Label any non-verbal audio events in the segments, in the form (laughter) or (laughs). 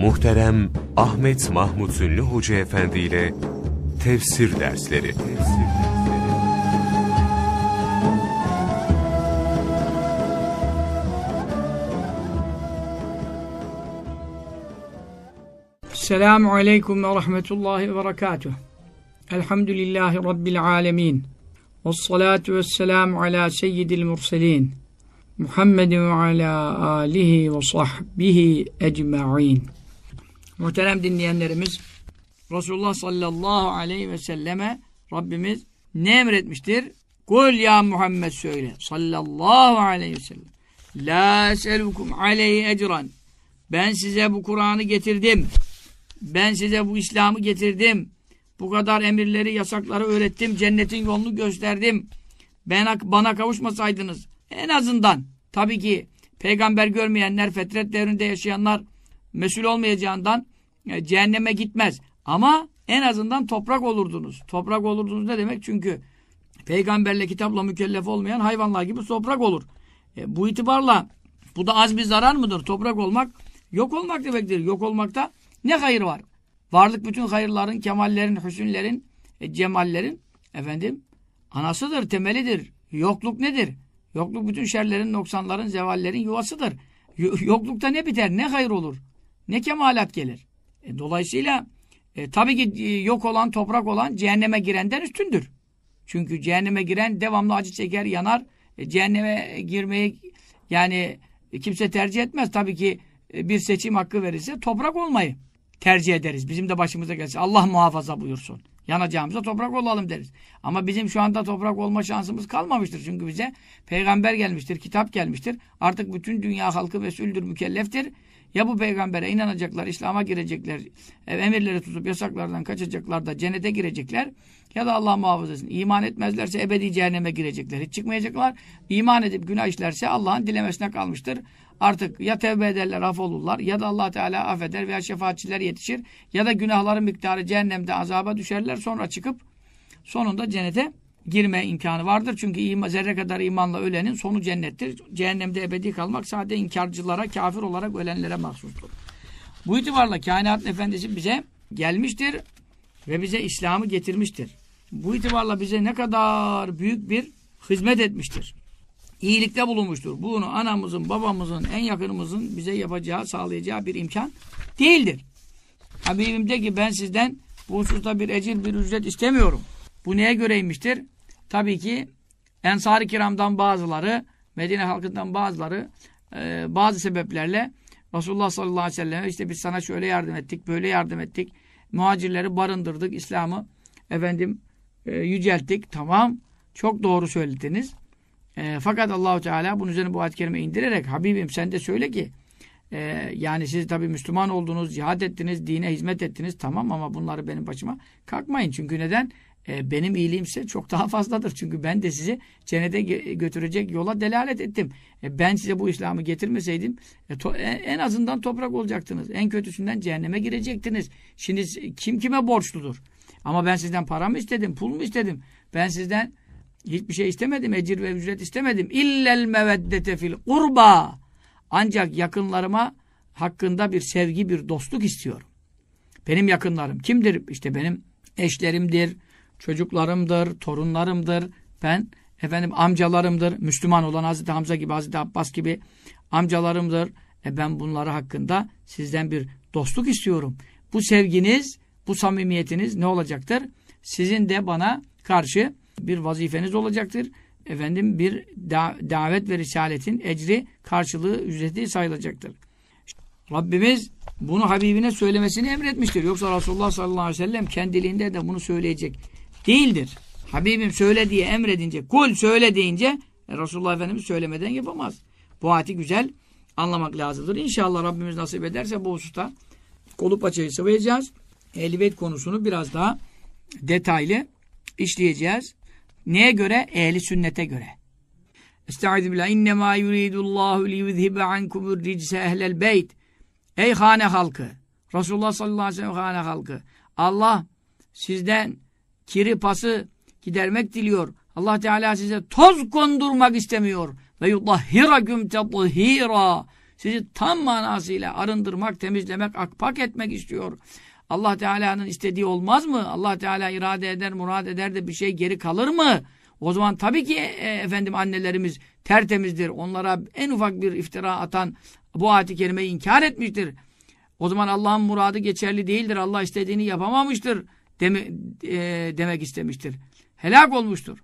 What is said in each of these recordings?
Muhterem Ahmet Mahmut Ünlü Hoca Efendi ile Tefsir Dersleri Selamun Aleyküm ve Rahmetullahi ve Berekatuhu. Elhamdülillahi Rabbil Alemin. Ve salatu ve selamu ala seyyidil murselin. Muhammedin ve ala alihi ve sahbihi ecma'in. Muhterem dinleyenlerimiz, Resulullah sallallahu aleyhi ve selleme Rabbimiz ne emretmiştir? Kul ya Muhammed söyle sallallahu aleyhi ve sellem. La eselukum aleyhi ecran. Ben size bu Kur'an'ı getirdim. Ben size bu İslam'ı getirdim. Bu kadar emirleri, yasakları öğrettim. Cennetin yolunu gösterdim. Ben, bana kavuşmasaydınız en azından tabii ki peygamber görmeyenler, fetret devrinde yaşayanlar mesul olmayacağından e, cehenneme gitmez. Ama en azından toprak olurdunuz. Toprak olurdunuz ne demek? Çünkü peygamberle kitapla mükellef olmayan hayvanlar gibi toprak olur. E, bu itibarla bu da az bir zarar mıdır? Toprak olmak yok olmak demektir. Yok olmakta ne hayır var? Varlık bütün hayırların, kemallerin, hüsünlerin, e, cemallerin efendim anasıdır, temelidir. Yokluk nedir? Yokluk bütün şerlerin, noksanların, zevallerin yuvasıdır. Yoklukta ne biter? Ne hayır olur? Ne kemalat gelir? E, dolayısıyla e, tabii ki e, yok olan, toprak olan cehenneme girenden üstündür. Çünkü cehenneme giren devamlı acı çeker, yanar. E, cehenneme girmeyi yani e, kimse tercih etmez. Tabii ki e, bir seçim hakkı verirse toprak olmayı tercih ederiz. Bizim de başımıza gelse Allah muhafaza buyursun. Yanacağımıza toprak olalım deriz. Ama bizim şu anda toprak olma şansımız kalmamıştır. Çünkü bize peygamber gelmiştir, kitap gelmiştir. Artık bütün dünya halkı mesuldür, mükelleftir. Ya bu peygambere inanacaklar, İslam'a girecekler, emirleri tutup yasaklardan kaçacaklar da cennete girecekler. Ya da Allah muhafaza etsin. İman etmezlerse ebedi cehenneme girecekler. Hiç çıkmayacaklar. İman edip günah işlerse Allah'ın dilemesine kalmıştır. Artık ya tevbe ederler, affolurlar ya da allah Teala affeder veya şefaatçiler yetişir ya da günahların miktarı cehennemde azaba düşerler sonra çıkıp sonunda cennete girme imkanı vardır. Çünkü ima, zerre kadar imanla ölenin sonu cennettir. Cehennemde ebedi kalmak sadece inkarcılara, kafir olarak ölenlere mahsustur. Bu itibarla kainat efendisi bize gelmiştir ve bize İslam'ı getirmiştir. Bu itibarla bize ne kadar büyük bir hizmet etmiştir iyilikte bulunmuştur. Bunu anamızın, babamızın, en yakınımızın bize yapacağı, sağlayacağı bir imkan değildir. Habibim de ki ben sizden bu hususta bir ecir, bir ücret istemiyorum. Bu neye göreymiştir? Tabii ki Ensar-ı Kiram'dan bazıları, Medine halkından bazıları e, bazı sebeplerle Resulullah sallallahu aleyhi ve selleme işte biz sana şöyle yardım ettik, böyle yardım ettik. Muhacirleri barındırdık, İslam'ı efendim e, yücelttik. Tamam, çok doğru söylediniz. E, fakat Allahu Teala bunun üzerine bu ayet-i indirerek Habibim sen de söyle ki e, yani siz tabi Müslüman oldunuz, cihad ettiniz, dine hizmet ettiniz tamam ama bunları benim başıma kalkmayın. Çünkü neden? E, benim iyiliğimse çok daha fazladır. Çünkü ben de sizi cennete götürecek yola delalet ettim. E, ben size bu İslam'ı getirmeseydim e, en azından toprak olacaktınız. En kötüsünden cehenneme girecektiniz. Şimdi kim kime borçludur? Ama ben sizden para mı istedim, pul mu istedim? Ben sizden Hiçbir şey istemedim. Ecir ve ücret istemedim. İllel meveddete fil kurba. Ancak yakınlarıma hakkında bir sevgi, bir dostluk istiyorum. Benim yakınlarım kimdir? İşte benim eşlerimdir, çocuklarımdır, torunlarımdır. Ben efendim amcalarımdır. Müslüman olan Hazreti Hamza gibi, Hazreti Abbas gibi amcalarımdır. E ben bunları hakkında sizden bir dostluk istiyorum. Bu sevginiz, bu samimiyetiniz ne olacaktır? Sizin de bana karşı bir vazifeniz olacaktır. Efendim bir da davet ve risaletin ecri karşılığı ücreti sayılacaktır. Rabbimiz bunu Habibine söylemesini emretmiştir. Yoksa Resulullah sallallahu aleyhi ve sellem kendiliğinde de bunu söyleyecek değildir. Habibim söyle diye emredince, kul söyle deyince e, Resulullah Efendimiz söylemeden yapamaz. Bu ayeti güzel anlamak lazımdır. İnşallah Rabbimiz nasip ederse bu hususta kolup açayı sıvayacağız. Ehl-i konusunu biraz daha detaylı işleyeceğiz. Neye göre? Ehli sünnete göre. Estaizu billah. İnnemâ yuridullahu liyuzhibe ankumur ricse ehlel beyt. Ey hane halkı. Resulullah sallallahu aleyhi ve sellem hane halkı. Allah sizden kiri pası gidermek diliyor. Allah Teala size toz kondurmak istemiyor. Ve yudahhiraküm tedhira. Sizi tam manasıyla arındırmak, temizlemek, akpak etmek istiyor. Allah Teala'nın istediği olmaz mı? Allah Teala irade eder, murad eder de bir şey geri kalır mı? O zaman tabii ki e, efendim annelerimiz tertemizdir. Onlara en ufak bir iftira atan bu ayet-i kerimeyi inkar etmiştir. O zaman Allah'ın muradı geçerli değildir. Allah istediğini yapamamıştır deme, e, demek istemiştir. Helak olmuştur.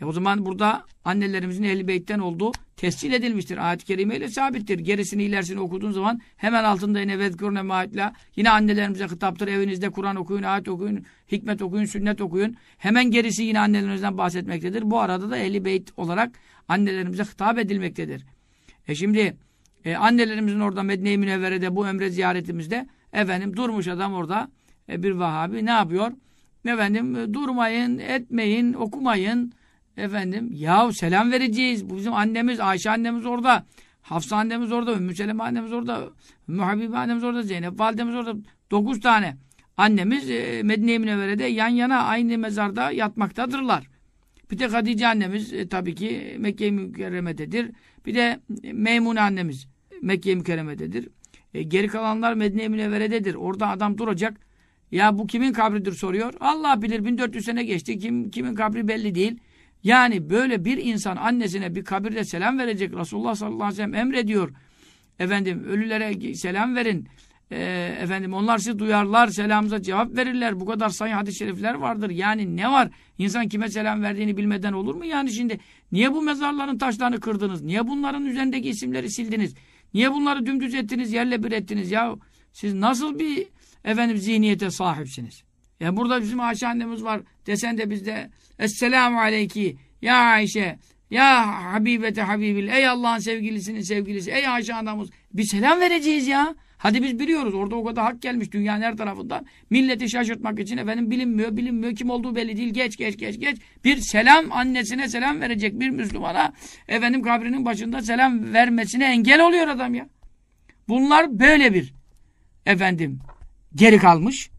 E o zaman burada annelerimizin ehli beytten olduğu tescil edilmiştir. Ayet-i kerimeyle sabittir. Gerisini ilerisini okuduğun zaman hemen altında yine vezkurne maitla yine annelerimize hitaptır. Evinizde Kur'an okuyun, ayet okuyun, hikmet okuyun, sünnet okuyun. Hemen gerisi yine annelerimizden bahsetmektedir. Bu arada da ehli beyt olarak annelerimize hitap edilmektedir. E şimdi e, annelerimizin orada Medine-i Münevvere'de bu emre ziyaretimizde efendim durmuş adam orada bir Vahabi ne yapıyor? Efendim e, durmayın, etmeyin, okumayın. Efendim ya selam vereceğiz. Bu bizim annemiz Ayşe annemiz orada. Hafsa annemiz orada. Ümmü Seleme annemiz orada. Ümmü Habibe annemiz orada. Zeynep validemiz orada. Dokuz tane. Annemiz e, Medine-i Münevvere'de yan yana aynı mezarda yatmaktadırlar. Bir de Hatice annemiz e, tabii ki Mekke-i Mükerreme'dedir. Bir de Meymune annemiz Mekke-i Mükerreme'dedir. E, geri kalanlar Medine-i Münevvere'dedir. Orada adam duracak. Ya bu kimin kabridir soruyor. Allah bilir 1400 sene geçti. Kim kimin kabri belli değil. Yani böyle bir insan annesine bir kabirde selam verecek. Resulullah sallallahu aleyhi ve sellem emrediyor. Efendim ölülere selam verin. Ee, efendim onlar sizi duyarlar, selamınıza cevap verirler. Bu kadar sayı hadis-i şerifler vardır. Yani ne var? İnsan kime selam verdiğini bilmeden olur mu? Yani şimdi niye bu mezarların taşlarını kırdınız? Niye bunların üzerindeki isimleri sildiniz? Niye bunları dümdüz ettiniz, yerle bir ettiniz? Ya siz nasıl bir efendim zihniyete sahipsiniz? Ya burada bizim Ayşe annemiz var. Desen de bizde Esselamu aleyki ya Ayşe ya Habibete Habibil ey Allah'ın sevgilisinin sevgilisi ey Ayşe anamız bir selam vereceğiz ya. Hadi biz biliyoruz orada o kadar hak gelmiş dünyanın her tarafından. Milleti şaşırtmak için efendim bilinmiyor bilinmiyor kim olduğu belli değil geç geç geç geç. Bir selam annesine selam verecek bir Müslümana efendim kabrinin başında selam vermesine engel oluyor adam ya. Bunlar böyle bir efendim geri kalmış.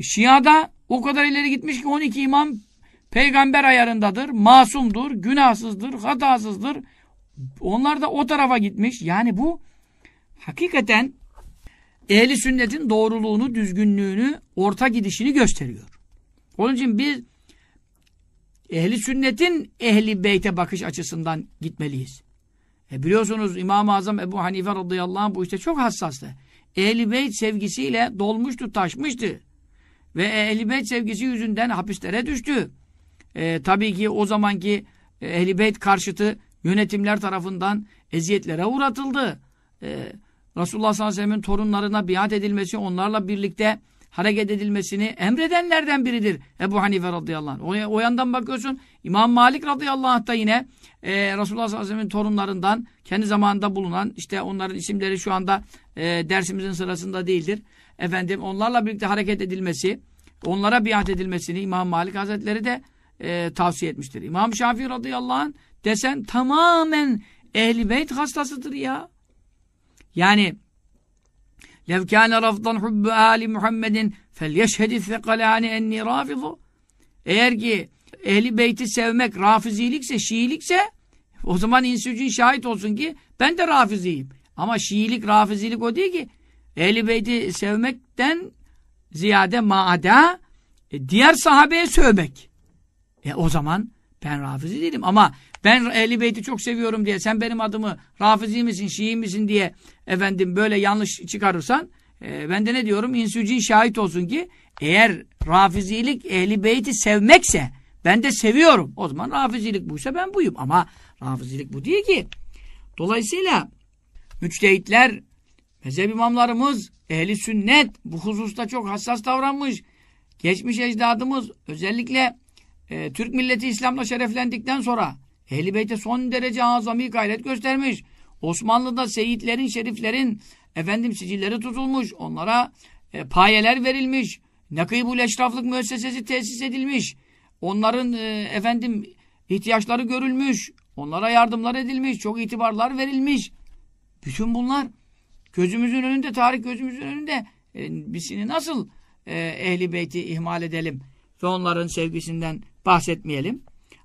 Şia'da o kadar ileri gitmiş ki 12 imam peygamber ayarındadır, masumdur, günahsızdır, hatasızdır. Onlar da o tarafa gitmiş. Yani bu hakikaten ehli sünnetin doğruluğunu, düzgünlüğünü, orta gidişini gösteriyor. Onun için biz ehli sünnetin ehli beyte bakış açısından gitmeliyiz. E biliyorsunuz İmam-ı Azam Ebu Hanife radıyallahu anh bu işte çok hassastı. Ehli beyt sevgisiyle dolmuştu, taşmıştı. Ve ehl Beyt sevgisi yüzünden hapislere düştü. E, tabii ki o zamanki e, ehl Beyt karşıtı yönetimler tarafından eziyetlere uğratıldı. E, Resulullah sallallahu aleyhi ve sellem'in torunlarına biat edilmesi, onlarla birlikte hareket edilmesini emredenlerden biridir Ebu Hanife radıyallahu anh. O, o yandan bakıyorsun İmam Malik radıyallahu anh da yine e, Resulullah sallallahu aleyhi ve sellem'in torunlarından kendi zamanında bulunan işte onların isimleri şu anda e, dersimizin sırasında değildir efendim onlarla birlikte hareket edilmesi, onlara biat edilmesini İmam Malik Hazretleri de e, tavsiye etmiştir. İmam Şafii radıyallahu anh desen tamamen beyt hastasıdır ya. Yani lev kâne rafdan hubbu âli Muhammedin fel yeşhedi fekalâni enni rafizu eğer ki ehli beyti sevmek rafizilikse, şiilikse o zaman insücün şahit olsun ki ben de rafiziyim. Ama şiilik, rafizilik o değil ki. Ehl-i Beyt'i sevmekten ziyade maada e, diğer sahabeye sövmek. E o zaman ben rafizi değilim ama ben Ehl-i Beyt'i çok seviyorum diye sen benim adımı rafizi misin, şii misin diye efendim böyle yanlış çıkarırsan e, ben de ne diyorum? İnsücin şahit olsun ki eğer rafizilik Ehl-i Beyt'i sevmekse ben de seviyorum. O zaman rafizilik buysa ben buyum. Ama rafizilik bu değil ki. Dolayısıyla müçtehitler Mezhep imamlarımız, ehli sünnet bu hususta çok hassas davranmış. Geçmiş ecdadımız özellikle e, Türk milleti İslam'la şereflendikten sonra Ehl-i Beyt'e son derece azami gayret göstermiş. Osmanlı'da seyitlerin, şeriflerin efendim sicilleri tutulmuş. Onlara e, payeler verilmiş. Nakibul Eşraflık müessesesi tesis edilmiş. Onların e, efendim ihtiyaçları görülmüş. Onlara yardımlar edilmiş. Çok itibarlar verilmiş. Bütün bunlar Gözümüzün önünde, tarih gözümüzün önünde e, bizini nasıl e, ehli beyti ihmal edelim ve onların sevgisinden bahsetmeyelim.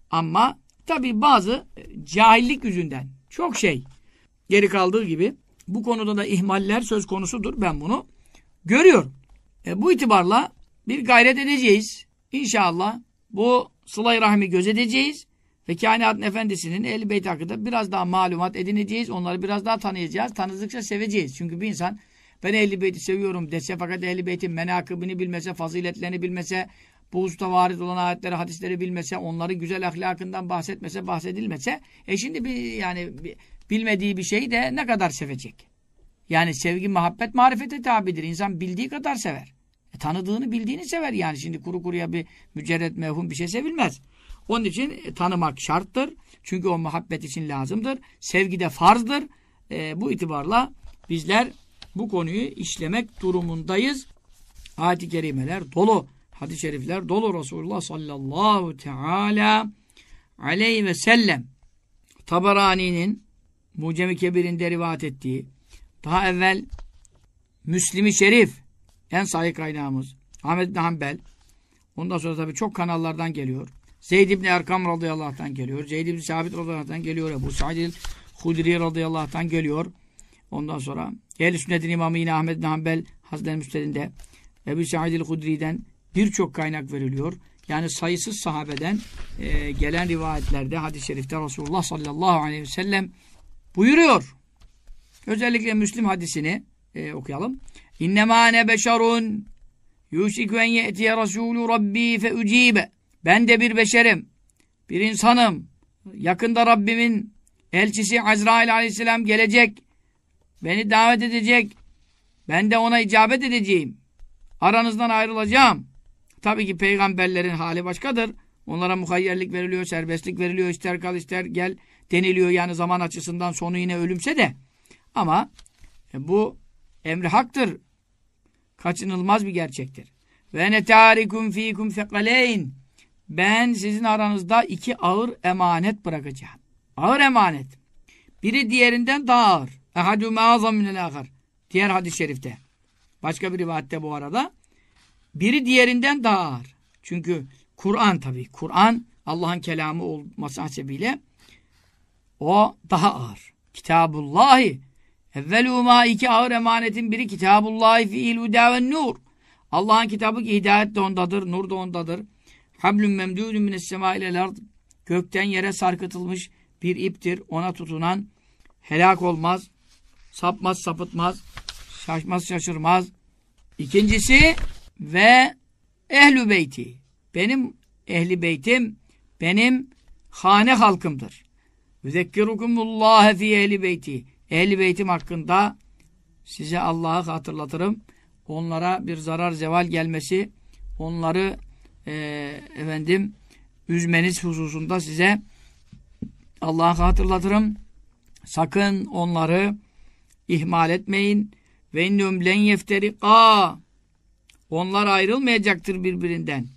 Ama tabi bazı e, cahillik yüzünden çok şey geri kaldığı gibi bu konuda da ihmaller söz konusudur. Ben bunu görüyorum. E, bu itibarla bir gayret edeceğiz. İnşallah bu sıla-i rahmi gözeteceğiz. Ve kainatın efendisinin ehl beyt hakkında biraz daha malumat edineceğiz. Onları biraz daha tanıyacağız. Tanıdıkça seveceğiz. Çünkü bir insan ben ehl beyti seviyorum dese fakat ehl beytin menakıbını bilmese, faziletlerini bilmese, bu hususta varit olan ayetleri, hadisleri bilmese, onların güzel ahlakından bahsetmese, bahsedilmese, e şimdi bir yani bilmediği bir şeyi de ne kadar sevecek? Yani sevgi, muhabbet, marifete tabidir. İnsan bildiği kadar sever. E, tanıdığını, bildiğini sever yani. Şimdi kuru kuruya bir mücerret, mevhum bir şey sevilmez. Onun için e, tanımak şarttır. Çünkü o muhabbet için lazımdır. Sevgi de farzdır. E, bu itibarla bizler bu konuyu işlemek durumundayız. Ayet-i kerimeler dolu. Hadis-i şerifler dolu Resulullah sallallahu teala aleyhi ve sellem Tabarani'nin Mucem-i Kebir'inde rivayet ettiği daha evvel Müslim-i Şerif en sahih kaynağımız Ahmet bin Hanbel ondan sonra tabii çok kanallardan geliyor. Zeyd ibn Erkam radıyallahu anh'tan geliyor. Zeyd ibn Sabit radıyallahu anh'tan geliyor. Ebu Sa'id Hudri radıyallahu anh'tan geliyor. Ondan sonra Ehl-i Sünnet'in imamı yine Ahmet bin Hanbel Hazretleri Müstedinde Ebu Sa'id el-Hudri'den birçok kaynak veriliyor. Yani sayısız sahabeden e, gelen rivayetlerde hadis-i şerifte Resulullah sallallahu aleyhi ve sellem buyuruyor. Özellikle Müslim hadisini e, okuyalım. İnnemâ ne beşerun yuşikü en ye'tiye Resulü Rabbi fe ucibe. Ben de bir beşerim, bir insanım. Yakında Rabbimin elçisi Azrail aleyhisselam gelecek. Beni davet edecek. Ben de ona icabet edeceğim. Aranızdan ayrılacağım. Tabii ki peygamberlerin hali başkadır. Onlara muhayyerlik veriliyor, serbestlik veriliyor. ister kal ister gel deniliyor. Yani zaman açısından sonu yine ölümse de. Ama e, bu emri haktır. Kaçınılmaz bir gerçektir. Ve ne tarikum fikum fekaleyn. Ben sizin aranızda iki ağır emanet bırakacağım. Ağır emanet. Biri diğerinden daha ağır. Ehadü meazam minel ahar. Diğer hadis-i şerifte. Başka bir rivayette bu arada. Biri diğerinden daha ağır. Çünkü Kur'an tabii. Kur'an Allah'ın kelamı olması hasebiyle o daha ağır. Kitabullahi. Evvelu ma iki ağır emanetin biri Kitabullahi fiil huda ve nur. Allah'ın kitabı ki hidayet de ondadır, nur da ondadır. Hablum memdudun mines sema Gökten yere sarkıtılmış bir iptir. Ona tutunan helak olmaz, sapmaz, sapıtmaz, şaşmaz, şaşırmaz. İkincisi ve ehlü beyti. Benim ehli beytim benim hane halkımdır. Müzekkirukumullah fi ehli beyti. Ehli beytim hakkında size Allah'ı hatırlatırım. Onlara bir zarar zeval gelmesi, onları e, efendim üzmeniz hususunda size Allah'ı hatırlatırım. Sakın onları ihmal etmeyin. Ve innehum len yefterika. Onlar ayrılmayacaktır birbirinden.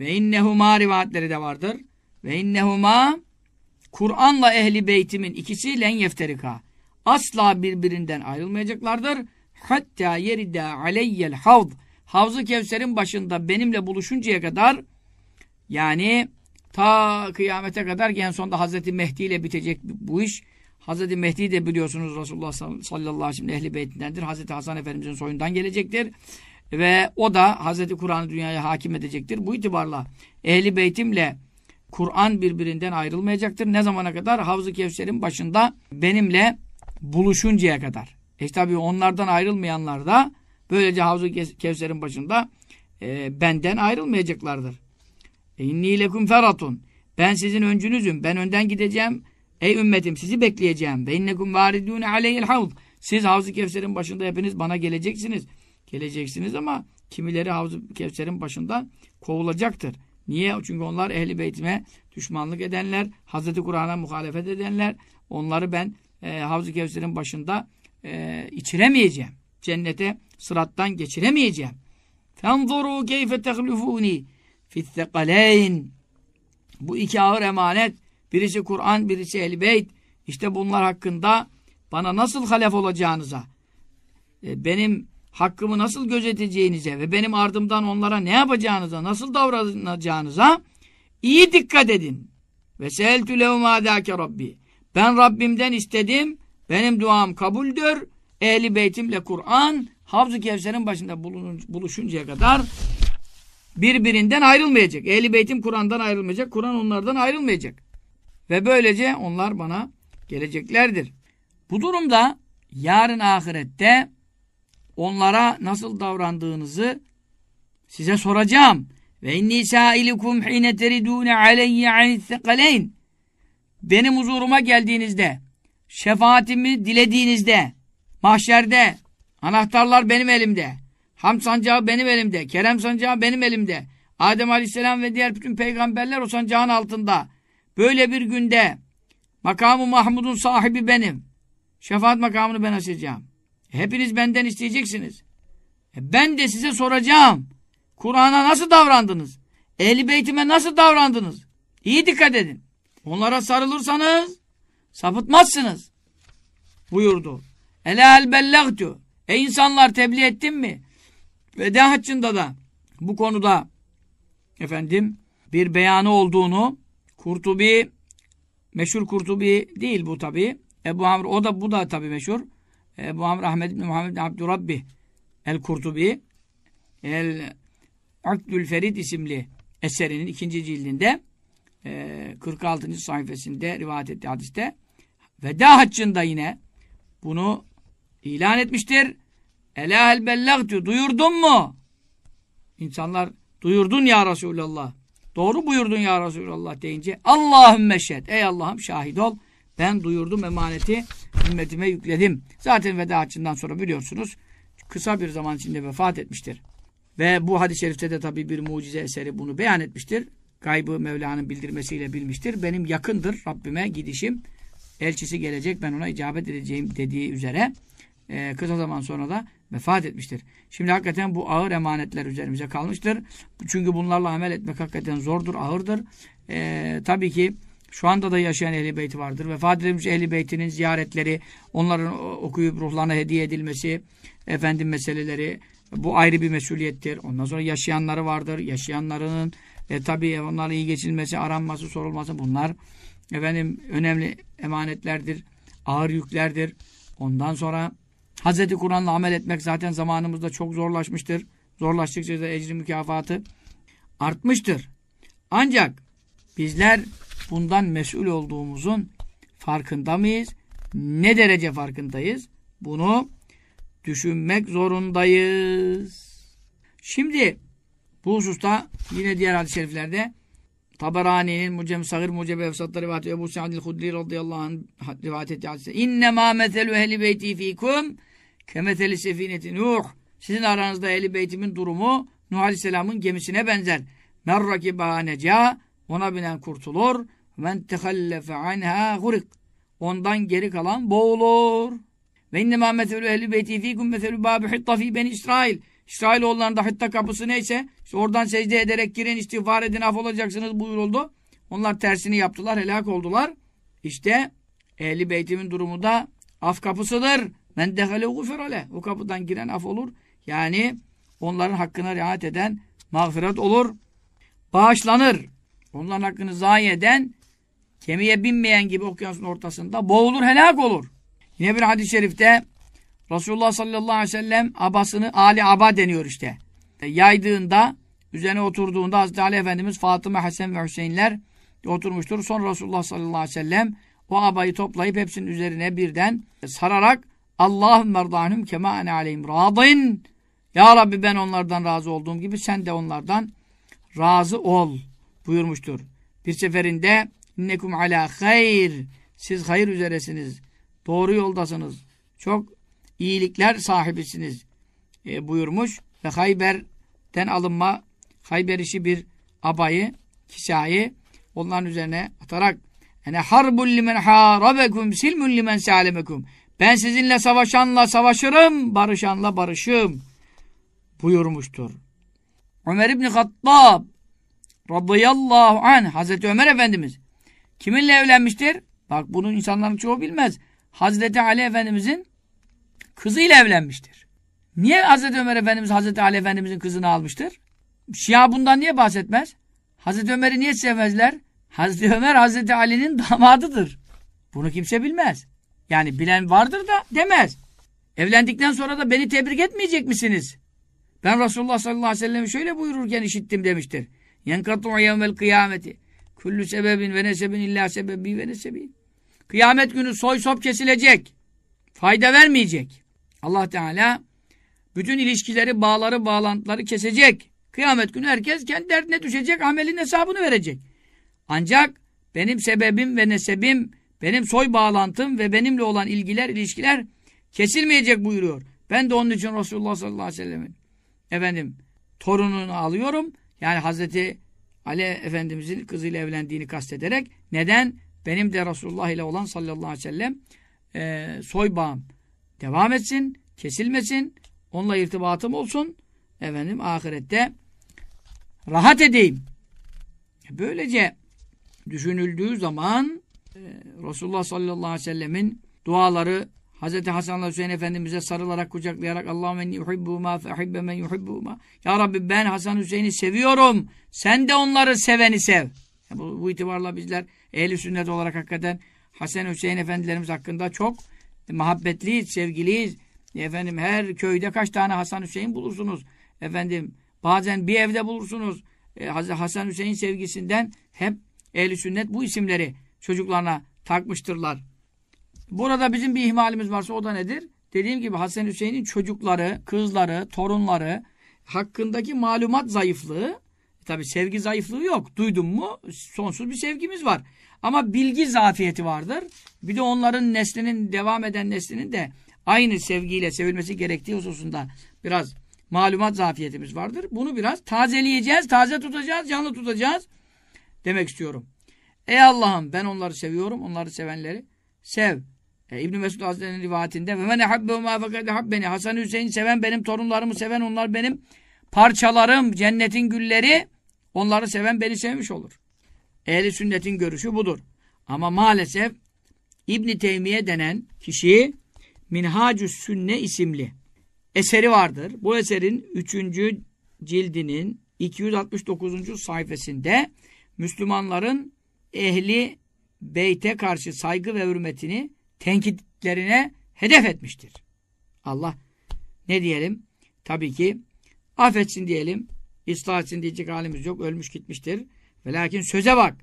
Ve innehuma rivayetleri de vardır. Ve innehuma Kur'an'la ehli beytimin ikisi len yefterika. Asla birbirinden ayrılmayacaklardır. Hatta yerida aleyyel havd. Havzu Kevser'in başında benimle buluşuncaya kadar yani ta kıyamete kadar en sonunda Hazreti Mehdi ile bitecek bu iş. Hazreti Mehdi de biliyorsunuz Resulullah sallallahu aleyhi ve sellem ehli beytindendir. Hazreti Hasan Efendimizin soyundan gelecektir. Ve o da Hazreti Kur'an'ı dünyaya hakim edecektir. Bu itibarla ehli beytimle Kur'an birbirinden ayrılmayacaktır. Ne zamana kadar? Havz-ı Kevser'in başında benimle buluşuncaya kadar. E tabi onlardan ayrılmayanlar da böylece Havz-ı Kevser'in başında e, benden ayrılmayacaklardır. E, İnni lekum feratun. Ben sizin öncünüzüm. Ben önden gideceğim. Ey ümmetim sizi bekleyeceğim. Ve innekum varidune aleyhil havz. Siz Havz-ı Kevser'in başında hepiniz bana geleceksiniz. Geleceksiniz ama kimileri Havz-ı Kevser'in başında kovulacaktır. Niye? Çünkü onlar ehli beytime düşmanlık edenler, Hazreti Kur'an'a muhalefet edenler. Onları ben e, Havz-ı Kevser'in başında e, içiremeyeceğim. Cennete sırattan geçiremeyeceğim. Fenzuru keyfe tehlifuni fittekaleyn. Bu iki ağır emanet, birisi Kur'an, birisi ehl beyt. İşte bunlar hakkında bana nasıl halef olacağınıza, e, benim hakkımı nasıl gözeteceğinize ve benim ardımdan onlara ne yapacağınıza, nasıl davranacağınıza iyi dikkat edin. Ve seeltü lehum adâke Rabbi. Ben Rabbimden istedim Benim duam kabuldür. Ehli beytimle Kur'an Havz-ı Kevser'in başında buluşuncaya kadar birbirinden ayrılmayacak. Ehli beytim Kur'an'dan ayrılmayacak. Kur'an onlardan ayrılmayacak. Ve böylece onlar bana geleceklerdir. Bu durumda yarın ahirette onlara nasıl davrandığınızı size soracağım. Ve inni sailukum hine teridune aleyye anittekaleyn. Benim huzuruma geldiğinizde, şefaatimi dilediğinizde, mahşerde, anahtarlar benim elimde, ham sancağı benim elimde, kerem sancağı benim elimde, Adem Aleyhisselam ve diğer bütün peygamberler o sancağın altında. Böyle bir günde makamı Mahmud'un sahibi benim. Şefaat makamını ben açacağım. Hepiniz benden isteyeceksiniz. E ben de size soracağım. Kur'an'a nasıl davrandınız? Ehli beytime nasıl davrandınız? İyi dikkat edin. Onlara sarılırsanız sapıtmazsınız. Buyurdu. Elâl bellagtu. Ey insanlar tebliğ ettim mi? Veda haccında da bu konuda efendim bir beyanı olduğunu Kurtubi meşhur Kurtubi değil bu tabi. Ebu Amr o da bu da tabi meşhur. Ebu Amr Ahmed bin Muhammed bin Abdurrabbi El Kurtubi El Akdül Ferid isimli eserinin ikinci cildinde 46. sayfasında rivayet ettiği hadiste veda haccında yine bunu ilan etmiştir. Elâhel bellagtü duyurdun mu? İnsanlar duyurdun ya Resulallah. Doğru buyurdun ya Resulallah deyince Allahümme şed. Ey Allah'ım şahit ol. Ben duyurdum emaneti ümmetime yükledim. Zaten veda haccından sonra biliyorsunuz kısa bir zaman içinde vefat etmiştir. Ve bu hadis-i şerifte de tabi bir mucize eseri bunu beyan etmiştir. Gaybı Mevla'nın bildirmesiyle bilmiştir. Benim yakındır Rabbime gidişim. Elçisi gelecek ben ona icabet edeceğim dediği üzere e, kısa zaman sonra da vefat etmiştir. Şimdi hakikaten bu ağır emanetler üzerimize kalmıştır. Çünkü bunlarla amel etmek hakikaten zordur, ağırdır. E, tabii ki şu anda da yaşayan ehli beyti vardır. Vefat edilmiş ehli beytinin ziyaretleri, onların okuyup ruhlarına hediye edilmesi, efendim meseleleri, bu ayrı bir mesuliyettir. Ondan sonra yaşayanları vardır. Yaşayanlarının e, tabii onların iyi geçilmesi, aranması, sorulması bunlar efendim önemli emanetlerdir. Ağır yüklerdir. Ondan sonra Hazreti Kur'an'la amel etmek zaten zamanımızda çok zorlaşmıştır. Zorlaştıkça da ecri mükafatı artmıştır. Ancak bizler bundan mesul olduğumuzun farkında mıyız? Ne derece farkındayız? Bunu düşünmek zorundayız. Şimdi bu hususta yine diğer hadis-i şeriflerde Taberani'nin Mucem Sagir Mucem Efsat'ta rivayet Ebu Sa'dil Hudri radıyallahu anh rivayet ettiği hadise İnnemâ methelü ehli beyti fîkum kemetheli sefineti Nuh sizin aranızda ehli beytimin durumu Nuh Aleyhisselam'ın gemisine benzer. Merrakibâ necâ ona binen kurtulur. Men tehallefe anhâ gurik ondan geri kalan boğulur. Ve innemâ methelü ehli beyti fîkum methelü bâbi hitta fî beni İsrail İsrailoğullarında hitta kapısı neyse işte oradan secde ederek girin istiğfar edin af olacaksınız buyuruldu. Onlar tersini yaptılar helak oldular. İşte ehli beytimin durumu da af kapısıdır. Men dehale gufirale. O kapıdan giren af olur. Yani onların hakkına riayet eden mağfiret olur. Bağışlanır. Onların hakkını zayi eden gemiye binmeyen gibi okyanusun ortasında boğulur helak olur. Yine bir hadis-i şerifte Resulullah sallallahu aleyhi ve sellem abasını Ali Aba deniyor işte. E, yaydığında, üzerine oturduğunda Hazreti Ali Efendimiz Fatıma, Hasan ve Hüseyinler oturmuştur. Sonra Resulullah sallallahu aleyhi ve sellem o abayı toplayıp hepsinin üzerine birden sararak Allahümme merdanhum kema ene aleyhim radin. Ya Rabbi ben onlardan razı olduğum gibi sen de onlardan razı ol buyurmuştur. Bir seferinde innekum ala hayr siz hayır üzeresiniz. Doğru yoldasınız. Çok iyilikler sahibisiniz e, buyurmuş. Ve Hayber'den alınma Hayber işi bir abayı, kisayı onların üzerine atarak ene harbul limen harabekum silmun limen salemekum ben sizinle savaşanla savaşırım, barışanla barışım buyurmuştur. Ömer İbni Hattab radıyallahu anh Hazreti Ömer Efendimiz kiminle evlenmiştir? Bak bunu insanların çoğu bilmez. Hazreti Ali Efendimizin kızıyla evlenmiştir. Niye Hazreti Ömer Efendimiz Hazreti Ali Efendimizin kızını almıştır? Şia bundan niye bahsetmez? Hazreti Ömer'i niye sevmezler? Hazreti Ömer Hazreti Ali'nin (laughs) damadıdır. Bunu kimse bilmez. Yani bilen vardır da demez. Evlendikten sonra da beni tebrik etmeyecek misiniz? Ben Resulullah sallallahu aleyhi ve sellem şöyle buyururken işittim demiştir. Yenkatu yevmel kıyameti. Kullu sebebin ve nesebin illa sebebi ve nesebi. Kıyamet günü soy sop kesilecek. Fayda vermeyecek. Allah Teala bütün ilişkileri, bağları, bağlantıları kesecek. Kıyamet günü herkes kendi derdine düşecek, amelin hesabını verecek. Ancak benim sebebim ve nesebim, benim soy bağlantım ve benimle olan ilgiler, ilişkiler kesilmeyecek buyuruyor. Ben de onun için Resulullah sallallahu aleyhi ve sellemin efendim torununu alıyorum. Yani Hazreti Ali Efendimizin kızıyla evlendiğini kastederek neden? Benim de Resulullah ile olan sallallahu aleyhi ve sellem e, soy bağım devam etsin, kesilmesin, onunla irtibatım olsun. Efendim ahirette rahat edeyim. Böylece düşünüldüğü zaman e, Resulullah sallallahu aleyhi ve sellemin duaları Hz. Hasan'la Hüseyin Efendimiz'e sarılarak kucaklayarak Allahümme enni yuhibbuma fe uhibbe men yuhibbuma Ya Rabbi ben Hasan Hüseyin'i seviyorum. Sen de onları seveni sev. Bu, bu itibarla bizler ehli sünnet olarak hakikaten Hasan Hüseyin Efendilerimiz hakkında çok muhabbetliyiz, sevgiliyiz. Efendim her köyde kaç tane Hasan Hüseyin bulursunuz. Efendim bazen bir evde bulursunuz. E, Hasan Hüseyin sevgisinden hep ehli sünnet bu isimleri çocuklarına takmıştırlar. Burada bizim bir ihmalimiz varsa o da nedir? Dediğim gibi Hasan Hüseyin'in çocukları, kızları, torunları hakkındaki malumat zayıflığı tabi sevgi zayıflığı yok. Duydun mu sonsuz bir sevgimiz var. Ama bilgi zafiyeti vardır. Bir de onların neslinin devam eden neslinin de aynı sevgiyle sevilmesi gerektiği hususunda biraz malumat zafiyetimiz vardır. Bunu biraz tazeleyeceğiz, taze tutacağız, canlı tutacağız demek istiyorum. Ey Allah'ım ben onları seviyorum, onları sevenleri sev. E, İbn Mesud Hazretleri'nin rivayetinde ve men habbe ma fakat habbeni Hasan Hüseyin seven benim torunlarımı seven onlar benim parçalarım, cennetin gülleri onları seven beni sevmiş olur. Ehli sünnetin görüşü budur. Ama maalesef İbn Teymiye denen kişi Minhacü Sünne isimli eseri vardır. Bu eserin 3. cildinin 269. sayfasında Müslümanların ehli beyte karşı saygı ve hürmetini tenkitlerine hedef etmiştir. Allah ne diyelim? Tabii ki affetsin diyelim. ıslah etsin diyecek halimiz yok. Ölmüş gitmiştir. Ve lakin söze bak.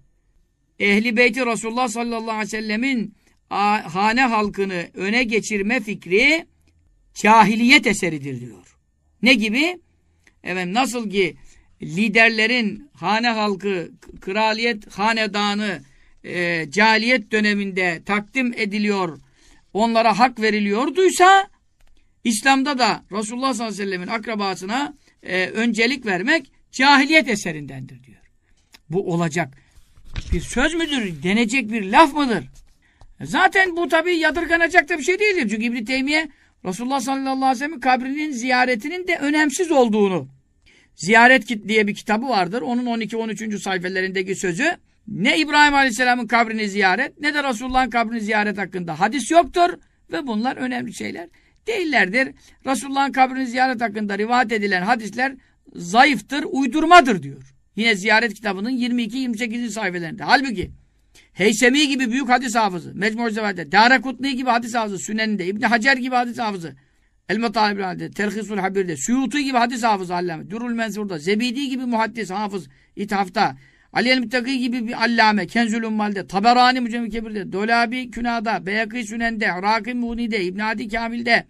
Ehli beyti Resulullah sallallahu aleyhi ve sellemin hane halkını öne geçirme fikri cahiliyet eseridir diyor. Ne gibi? Evet nasıl ki liderlerin hane halkı, kraliyet hanedanı e, cahiliyet döneminde takdim ediliyor, onlara hak veriliyorduysa İslam'da da Resulullah sallallahu aleyhi ve sellemin akrabasına e, öncelik vermek cahiliyet eserindendir diyor. Bu olacak bir söz müdür? Denecek bir laf mıdır? Zaten bu tabi yadırganacak da bir şey değildir. Çünkü İbn-i Teymiye Resulullah sallallahu aleyhi ve sellem'in kabrinin ziyaretinin de önemsiz olduğunu Ziyaret diye bir kitabı vardır. Onun 12-13. sayfelerindeki sözü ne İbrahim Aleyhisselam'ın kabrini ziyaret ne de Resulullah'ın kabrini ziyaret hakkında hadis yoktur ve bunlar önemli şeyler değillerdir. Resulullah'ın kabrini ziyaret hakkında rivayet edilen hadisler zayıftır, uydurmadır diyor. Yine ziyaret kitabının 22-28. sayfelerinde. Halbuki Heysemi gibi büyük hadis hafızı, Mecmu-i Zevat'te, Darakutni gibi hadis hafızı, Sünen'inde, İbni Hacer gibi hadis hafızı, El-Mutalib Halide, Terhisul Habir'de, Suyuti gibi hadis hafızı allame, Durul Mensur'da, Zebidi gibi muhaddis hafız, İthaf'ta, Ali el-Müttaki gibi bir allame, Kenzül Ummal'de, Taberani Mücemmü Kebir'de, Dolabi Küna'da, Beyakî Sünen'de, Rakim Muni'de, İbn Adi Kamil'de,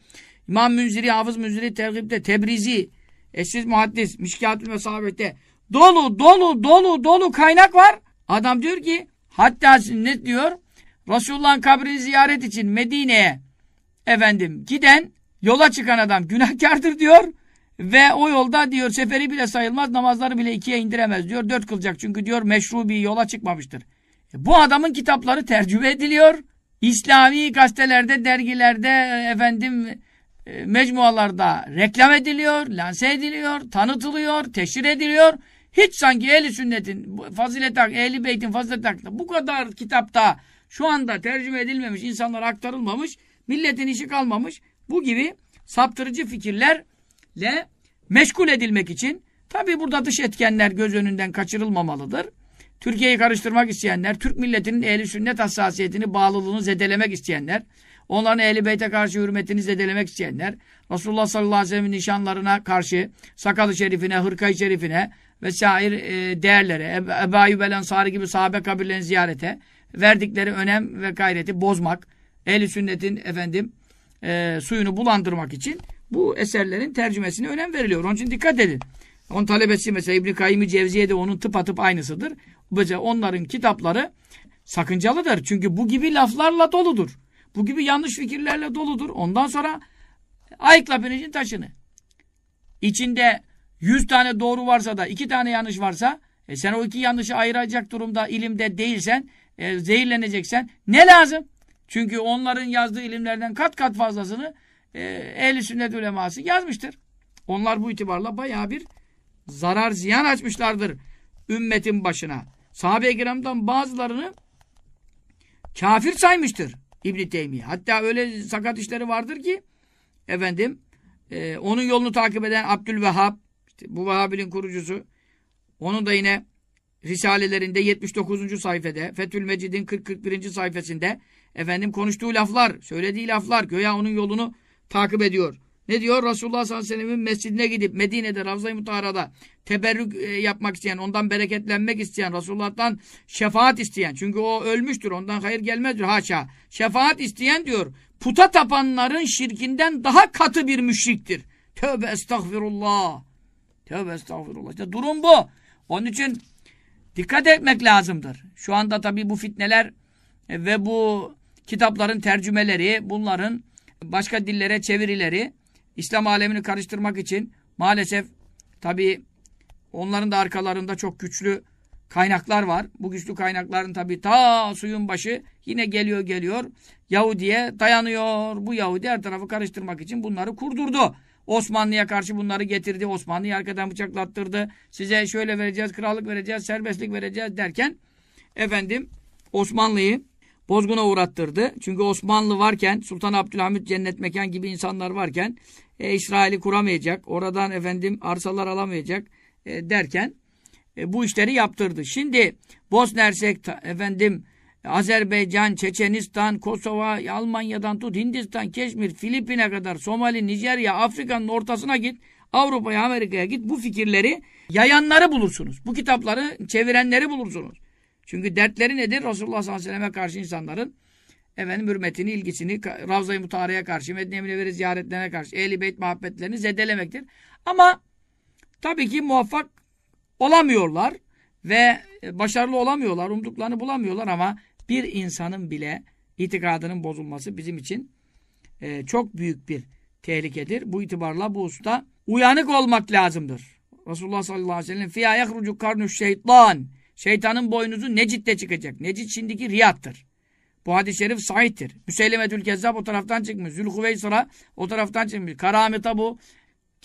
İmam Münziri, Hafız Münziri Tergib'de, Tebrizi, Eşsiz Muhaddis, Mişkâtül Mesabet'te, dolu, dolu, dolu, dolu kaynak var. Adam diyor ki, hatta ne diyor? Resulullah'ın kabrini ziyaret için Medine'ye efendim giden, yola çıkan adam günahkardır diyor. Ve o yolda diyor seferi bile sayılmaz, namazları bile ikiye indiremez diyor. Dört kılacak çünkü diyor meşru bir yola çıkmamıştır. E, bu adamın kitapları tercüme ediliyor. İslami gazetelerde, dergilerde, efendim e, mecmualarda reklam ediliyor, lanse ediliyor, tanıtılıyor, teşhir ediliyor. Hiç sanki ehli sünnetin fazilet ehli beytin fazilet hakkında bu kadar kitapta şu anda tercüme edilmemiş, insanlara aktarılmamış, milletin işi kalmamış. Bu gibi saptırıcı fikirler ile meşgul edilmek için tabi burada dış etkenler göz önünden kaçırılmamalıdır. Türkiye'yi karıştırmak isteyenler, Türk milletinin ehli sünnet hassasiyetini, bağlılığını zedelemek isteyenler, onların ehli beyte karşı hürmetini zedelemek isteyenler, Resulullah sallallahu aleyhi ve sellem'in nişanlarına karşı, sakalı şerifine, hırkayı şerifine vesaire e, değerlere, Eb Ebu Ayyub el Ensari gibi sahabe kabirlerini ziyarete verdikleri önem ve gayreti bozmak, ehli sünnetin efendim e, suyunu bulandırmak için bu eserlerin tercümesine önem veriliyor. Onun için dikkat edin. Onun talebesi mesela İbn-i Kayyim-i Cevziye de onun tıpatıp aynısıdır. Mesela onların kitapları sakıncalıdır. Çünkü bu gibi laflarla doludur. Bu gibi yanlış fikirlerle doludur. Ondan sonra ayıkla pirincin taşını. İçinde yüz tane doğru varsa da iki tane yanlış varsa e sen o iki yanlışı ayıracak durumda ilimde değilsen e, zehirleneceksen ne lazım? Çünkü onların yazdığı ilimlerden kat kat fazlasını e, ehl-i sünnet uleması yazmıştır. Onlar bu itibarla bayağı bir zarar ziyan açmışlardır ümmetin başına. Sahabe-i kiramdan bazılarını kafir saymıştır İbn-i Teymiye. Hatta öyle sakat işleri vardır ki efendim e, onun yolunu takip eden Abdülvehhab işte bu Vehhabi'nin kurucusu onun da yine Risalelerinde 79. sayfede Fethül Mecid'in 40-41. sayfasında efendim konuştuğu laflar, söylediği laflar göya onun yolunu takip ediyor. Ne diyor? Resulullah sallallahu aleyhi ve sellem'in mescidine gidip Medine'de Ravza-i Mutahara'da teberrük e, yapmak isteyen, ondan bereketlenmek isteyen, Resulullah'tan şefaat isteyen. Çünkü o ölmüştür, ondan hayır gelmezdir. Haşa. Şefaat isteyen diyor, puta tapanların şirkinden daha katı bir müşriktir. Tövbe estağfirullah. Tövbe estağfirullah. İşte durum bu. Onun için dikkat etmek lazımdır. Şu anda tabii bu fitneler e, ve bu kitapların tercümeleri, bunların başka dillere çevirileri İslam alemini karıştırmak için maalesef tabii onların da arkalarında çok güçlü kaynaklar var. Bu güçlü kaynakların tabii ta suyun başı yine geliyor geliyor Yahudi'ye dayanıyor. Bu Yahudi her tarafı karıştırmak için bunları kurdurdu. Osmanlı'ya karşı bunları getirdi. Osmanlı'yı arkadan bıçaklattırdı. Size şöyle vereceğiz, krallık vereceğiz, serbestlik vereceğiz derken efendim Osmanlı'yı bozguna uğrattırdı. Çünkü Osmanlı varken, Sultan Abdülhamit cennet mekan gibi insanlar varken e, İsrail'i kuramayacak, oradan efendim arsalar alamayacak e, derken e, bu işleri yaptırdı. Şimdi Bosna Hersek, efendim Azerbaycan, Çeçenistan, Kosova, Almanya'dan tut, Hindistan, Keşmir, Filipin'e kadar, Somali, Nijerya, Afrika'nın ortasına git, Avrupa'ya, Amerika'ya git. Bu fikirleri yayanları bulursunuz. Bu kitapları çevirenleri bulursunuz. Çünkü dertleri nedir? Resulullah sallallahu aleyhi ve sellem'e karşı insanların efendim hürmetini, ilgisini, Ravza-i Mutahara'ya karşı, Medine-i ziyaretlerine karşı, Ehl-i Beyt muhabbetlerini zedelemektir. Ama tabii ki muvaffak olamıyorlar ve başarılı olamıyorlar, umduklarını bulamıyorlar ama bir insanın bile itikadının bozulması bizim için e, çok büyük bir tehlikedir. Bu itibarla bu usta uyanık olmak lazımdır. Resulullah sallallahu aleyhi ve sellem fiyâ yehrucu karnu şeytan Şeytanın boynuzu Necid'de çıkacak. Necid şimdiki Riyad'tır. Bu hadis-i şerif sahiptir. Müseylemetül Kezzab o taraftan çıkmış. Zülhüveysra o taraftan çıkmış. Karameta bu.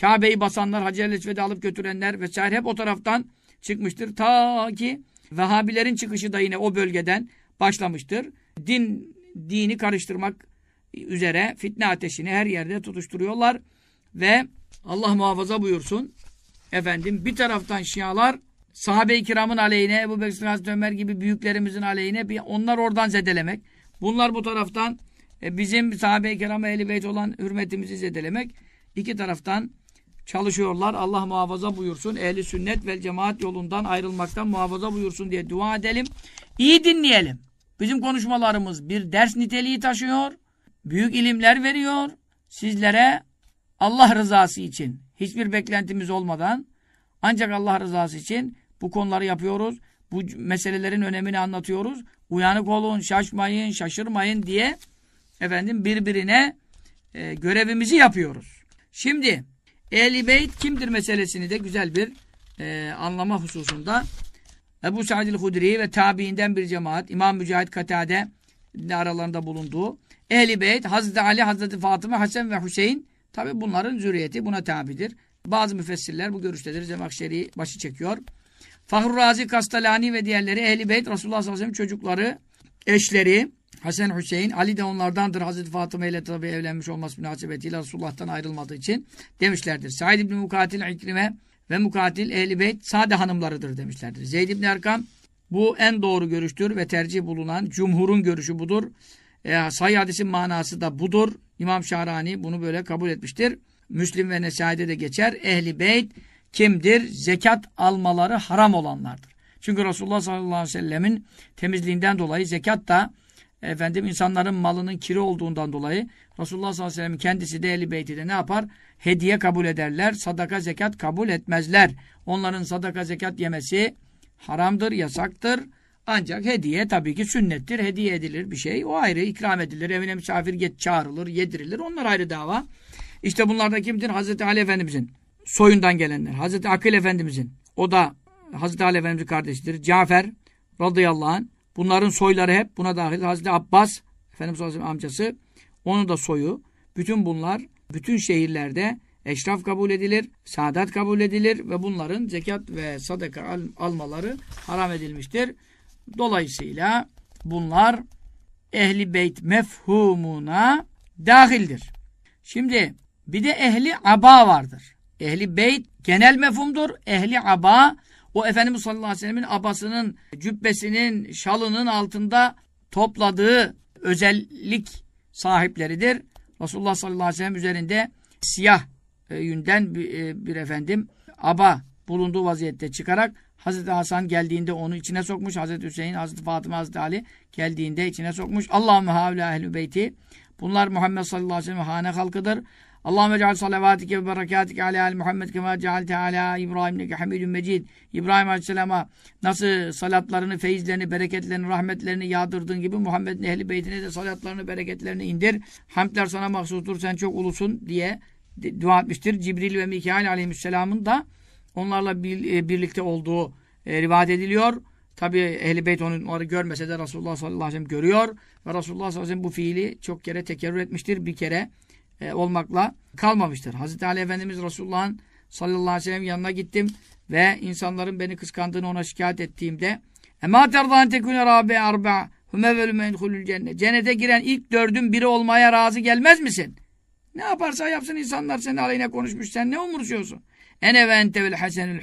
Kabe'yi basanlar, Hacı el alıp götürenler vesaire hep o taraftan çıkmıştır. Ta ki Vehhabilerin çıkışı da yine o bölgeden başlamıştır. Din, dini karıştırmak üzere fitne ateşini her yerde tutuşturuyorlar. Ve Allah muhafaza buyursun. Efendim bir taraftan Şialar sahabe-i kiramın aleyhine, Ebu Bekir Hazreti Ömer gibi büyüklerimizin aleyhine bir onlar oradan zedelemek. Bunlar bu taraftan e, bizim sahabe-i kirama ehli beyt olan hürmetimizi zedelemek. iki taraftan çalışıyorlar. Allah muhafaza buyursun. Ehli sünnet ve cemaat yolundan ayrılmaktan muhafaza buyursun diye dua edelim. İyi dinleyelim. Bizim konuşmalarımız bir ders niteliği taşıyor. Büyük ilimler veriyor. Sizlere Allah rızası için hiçbir beklentimiz olmadan ancak Allah rızası için bu konuları yapıyoruz. Bu meselelerin önemini anlatıyoruz. Uyanık olun, şaşmayın, şaşırmayın diye efendim birbirine e, görevimizi yapıyoruz. Şimdi Ehli Beyt kimdir meselesini de güzel bir e, anlama hususunda Ebu Sa'dil Hudri ve tabiinden bir cemaat İmam Mücahit Katade aralarında bulunduğu Ehli Beyt Hazreti Ali, Hazreti Fatıma, Hasan ve Hüseyin tabi bunların zürriyeti buna tabidir. Bazı müfessirler bu görüştedir. Zemakşeri başı çekiyor. Fahru Razi Kastalani ve diğerleri Ehli Beyt Resulullah sallallahu aleyhi ve sellem çocukları, eşleri Hasan Hüseyin, Ali de onlardandır. Hazreti Fatıma ile tabi evlenmiş olması münasebetiyle Resulullah'tan ayrılmadığı için demişlerdir. Said İbni Mukatil İkrime ve Mukatil Ehli Beyt sade hanımlarıdır demişlerdir. Zeyd İbni Erkam bu en doğru görüştür ve tercih bulunan cumhurun görüşü budur. E, sahih hadisin manası da budur. İmam Şahrani bunu böyle kabul etmiştir. Müslim ve Nesai'de de geçer. Ehli beyt kimdir? Zekat almaları haram olanlardır. Çünkü Resulullah sallallahu aleyhi ve sellemin temizliğinden dolayı zekat da efendim insanların malının kiri olduğundan dolayı Resulullah sallallahu aleyhi ve sellem'in kendisi de ehli beyti de ne yapar? Hediye kabul ederler. Sadaka zekat kabul etmezler. Onların sadaka zekat yemesi haramdır, yasaktır. Ancak hediye tabii ki sünnettir. Hediye edilir bir şey. O ayrı ikram edilir. Evine misafir get çağrılır, yedirilir. Onlar ayrı dava. İşte bunlar da kimdir? Hazreti Ali Efendimizin soyundan gelenler. Hazreti Akil Efendimizin. O da Hazreti Ali Efendimizin kardeşidir. Cafer radıyallahu anh. Bunların soyları hep buna dahil. Hazreti Abbas Efendimiz sallallahu amcası. Onun da soyu. Bütün bunlar bütün şehirlerde eşraf kabul edilir, saadet kabul edilir ve bunların zekat ve sadaka al almaları haram edilmiştir. Dolayısıyla bunlar ehli beyt mefhumuna dahildir. Şimdi bir de ehli aba vardır. Ehli beyt genel mefhumdur. Ehli aba o Efendimiz sallallahu aleyhi ve sellemin abasının, cübbesinin, şalının altında topladığı özellik sahipleridir. Resulullah sallallahu aleyhi ve sellem üzerinde siyah e, yünden bir, e, bir efendim aba bulunduğu vaziyette çıkarak Hazreti Hasan geldiğinde onu içine sokmuş. Hazreti Hüseyin, Hazreti Fatıma, Hazreti Ali geldiğinde içine sokmuş. Allahümme havle ehl beyti. Bunlar Muhammed sallallahu aleyhi ve sellem hane halkıdır. Allahümme ceal salavatike ve berekatike ala al Muhammed kema cealte ala İbrahim neke hamidun mecid. İbrahim aleyhisselama nasıl salatlarını, feyizlerini, bereketlerini, rahmetlerini yağdırdığın gibi Muhammed'in ehli beytine de salatlarını, bereketlerini indir. Hamdler sana mahsustur, sen çok ulusun diye dua etmiştir. Cibril ve Mikail aleyhisselamın da onlarla e, birlikte olduğu e, rivayet ediliyor. Tabi Ehl-i Beyt onları görmese de Resulullah sallallahu aleyhi ve sellem görüyor. Ve Resulullah sallallahu aleyhi ve sellem bu fiili çok kere tekerrür etmiştir. Bir kere e, olmakla kalmamıştır. Hazreti Ali Efendimiz Resulullah'ın sallallahu aleyhi ve sellem yanına gittim ve insanların beni kıskandığını ona şikayet ettiğimde Ema terdan tekune rabe arba hümevelü menhulül cennet. Cennete giren ilk dördün biri olmaya razı gelmez misin? Ne yaparsa yapsın insanlar senin aleyhine konuşmuş. Sen ne umursuyorsun? Ene ve ente vel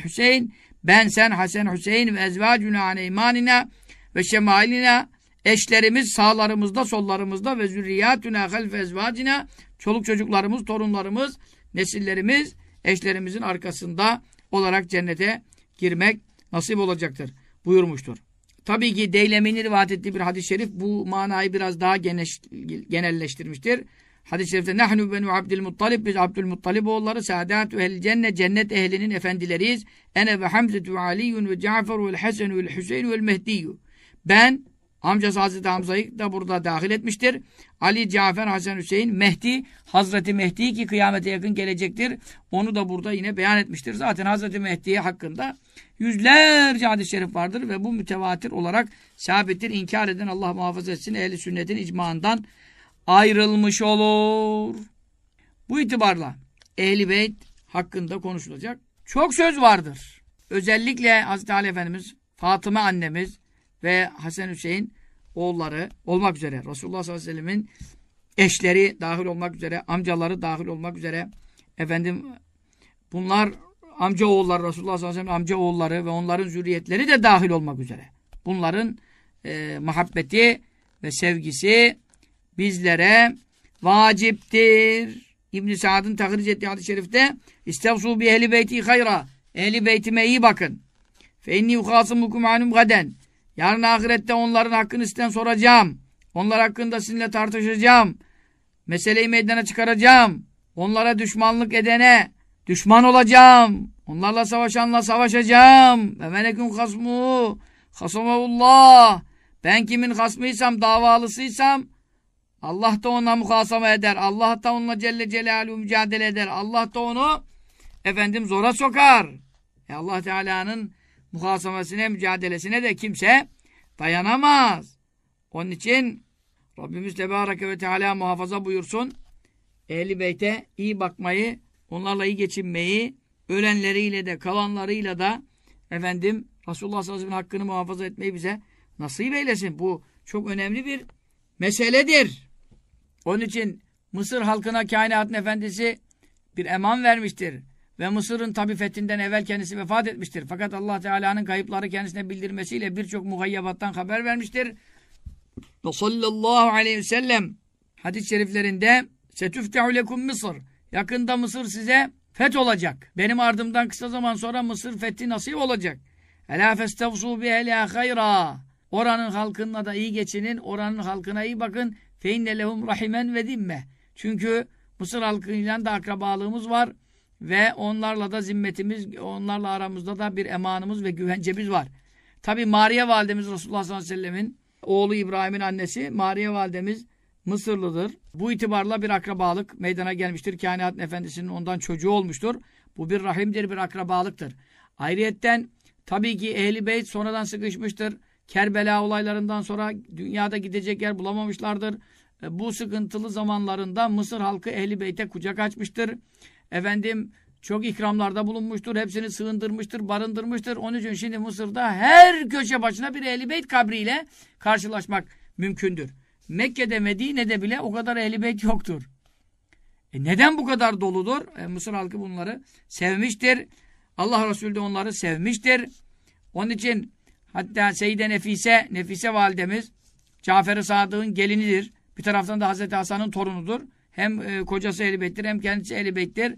Hüseyin. Ben, sen, Hasen, Hüseyin ve ezvacuna ane imanina ve şemailina eşlerimiz sağlarımızda, sollarımızda ve zürriyatuna halfe ezvacina çoluk çocuklarımız, torunlarımız, nesillerimiz eşlerimizin arkasında olarak cennete girmek nasip olacaktır buyurmuştur. Tabii ki Deylemi'nin rivayet ettiği bir hadis-i şerif bu manayı biraz daha geniş, genelleştirmiştir. Hadis-i şerifte nahnu benu Abdülmuttalib biz Abdülmuttalib oğulları saadatu ehli cennet cennet ehlinin efendileriyiz. Ene ve Hamze ve Aliyyun ve Cafer ve Hasan ve Hüseyin ve Mehdiyyü. Ben amcası Hazreti Hamza'yı da burada dahil etmiştir. Ali, Cafer, Hasan, Hüseyin, Mehdi, Hazreti Mehdi ki kıyamete yakın gelecektir. Onu da burada yine beyan etmiştir. Zaten Hazreti Mehdi hakkında yüzlerce hadis-i şerif vardır ve bu mütevatir olarak sabittir. İnkar eden Allah muhafaza etsin ehli sünnetin icmaından ayrılmış olur. Bu itibarla Ehli Beyt hakkında konuşulacak çok söz vardır. Özellikle Hazreti Ali Efendimiz, Fatıma annemiz ve Hasan Hüseyin oğulları olmak üzere Resulullah sallallahu aleyhi ve sellemin eşleri dahil olmak üzere, amcaları dahil olmak üzere efendim bunlar amca oğulları Resulullah sallallahu aleyhi ve sellem amca oğulları ve onların zürriyetleri de dahil olmak üzere. Bunların e, muhabbeti ve sevgisi bizlere vaciptir. İbn Sa'd'ın tahric ettiği hadis-i şerifte İstevsu bi ehli beyti hayra. Ehli beytime iyi bakın. Fe inni uhasumukum anum gaden. Yarın ahirette onların hakkını sizden soracağım. Onlar hakkında sizinle tartışacağım. Meseleyi meydana çıkaracağım. Onlara düşmanlık edene düşman olacağım. Onlarla savaşanla savaşacağım. Ve menekun hasmu hasamullah. Ben kimin hasmıysam, davalısıysam Allah da ona muhasama eder. Allah da onunla Celle Celaluhu mücadele eder. Allah da onu efendim zora sokar. E Allah Teala'nın muhasamasine, mücadelesine de kimse dayanamaz. Onun için Rabbimiz Tebareke ve Teala muhafaza buyursun. Ehli Beyt'e iyi bakmayı, onlarla iyi geçinmeyi, ölenleriyle de kalanlarıyla da efendim Resulullah sallallahu aleyhi ve sellem hakkını muhafaza etmeyi bize nasip eylesin. Bu çok önemli bir meseledir. Onun için Mısır halkına kainatın efendisi bir eman vermiştir. Ve Mısır'ın tabi fethinden evvel kendisi vefat etmiştir. Fakat Allah Teala'nın kayıpları kendisine bildirmesiyle birçok muhayyabattan haber vermiştir. ve sallallahu aleyhi ve sellem hadis-i şeriflerinde setüftehu lekum Mısır. Yakında Mısır size feth olacak. Benim ardımdan kısa zaman sonra Mısır fethi nasip olacak. Ela festevsu bi ehliha hayra. Oranın halkına da iyi geçinin, oranın halkına iyi bakın. Fe inne lehum rahimen ve dimme. Çünkü Mısır halkıyla da akrabalığımız var ve onlarla da zimmetimiz, onlarla aramızda da bir emanımız ve güvencemiz var. Tabi Mariye validemiz Resulullah sallallahu aleyhi ve sellemin oğlu İbrahim'in annesi Mariye validemiz Mısırlıdır. Bu itibarla bir akrabalık meydana gelmiştir. Kainat Efendisi'nin ondan çocuğu olmuştur. Bu bir rahimdir, bir akrabalıktır. Ayrıyetten tabii ki Ehli Beyt sonradan sıkışmıştır. Kerbela olaylarından sonra dünyada gidecek yer bulamamışlardır. E, bu sıkıntılı zamanlarında Mısır halkı Ehli Beyt'e kucak açmıştır. Efendim çok ikramlarda bulunmuştur. Hepsini sığındırmıştır, barındırmıştır. Onun için şimdi Mısır'da her köşe başına bir Ehli Beyt kabriyle karşılaşmak mümkündür. Mekke'de, Medine'de bile o kadar Ehli Beyt yoktur. E neden bu kadar doludur? E, Mısır halkı bunları sevmiştir. Allah Resulü de onları sevmiştir. Onun için hatta Seyyide Nefise, Nefise validemiz Cafer-i Sadık'ın gelinidir. Bir taraftan da Hazreti Hasan'ın torunudur. Hem e, kocası Ehl-i hem kendisi Ehl-i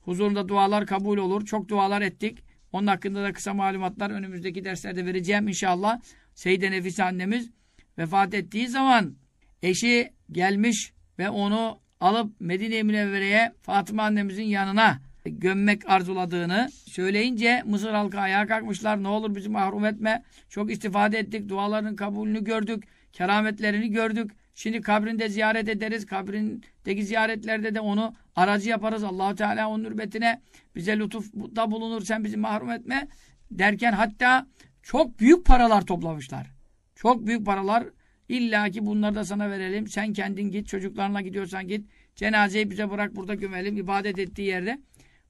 Huzurunda dualar kabul olur. Çok dualar ettik. Onun hakkında da kısa malumatlar önümüzdeki derslerde vereceğim inşallah. Seyyide Nefise annemiz vefat ettiği zaman eşi gelmiş ve onu alıp Medine-i Münevvere'ye Fatıma annemizin yanına gömmek arzuladığını söyleyince Mısır halkı ayağa kalkmışlar. Ne olur bizi mahrum etme. Çok istifade ettik. Duaların kabulünü gördük. Kerametlerini gördük. Şimdi kabrinde ziyaret ederiz. Kabrindeki ziyaretlerde de onu aracı yaparız. Allahu Teala onun hürmetine bize lütufta bulunur. Sen bizi mahrum etme derken hatta çok büyük paralar toplamışlar. Çok büyük paralar İlla ki bunları da sana verelim. Sen kendin git. Çocuklarına gidiyorsan git. Cenazeyi bize bırak burada gömelim. ibadet ettiği yerde.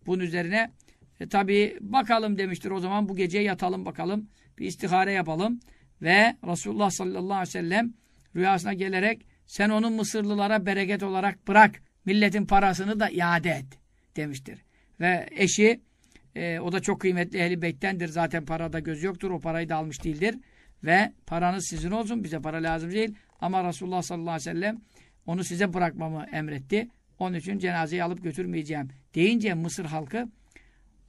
Bunun üzerine e, tabi bakalım demiştir o zaman bu gece yatalım bakalım. Bir istihare yapalım. Ve Resulullah sallallahu aleyhi ve sellem rüyasına gelerek sen onu Mısırlılara bereket olarak bırak. Milletin parasını da iade et demiştir. Ve eşi e, o da çok kıymetli ehli beyttendir. Zaten parada göz yoktur. O parayı da almış değildir. Ve paranız sizin olsun. Bize para lazım değil. Ama Resulullah sallallahu aleyhi ve sellem onu size bırakmamı emretti. Onun için cenazeyi alıp götürmeyeceğim. Deyince Mısır halkı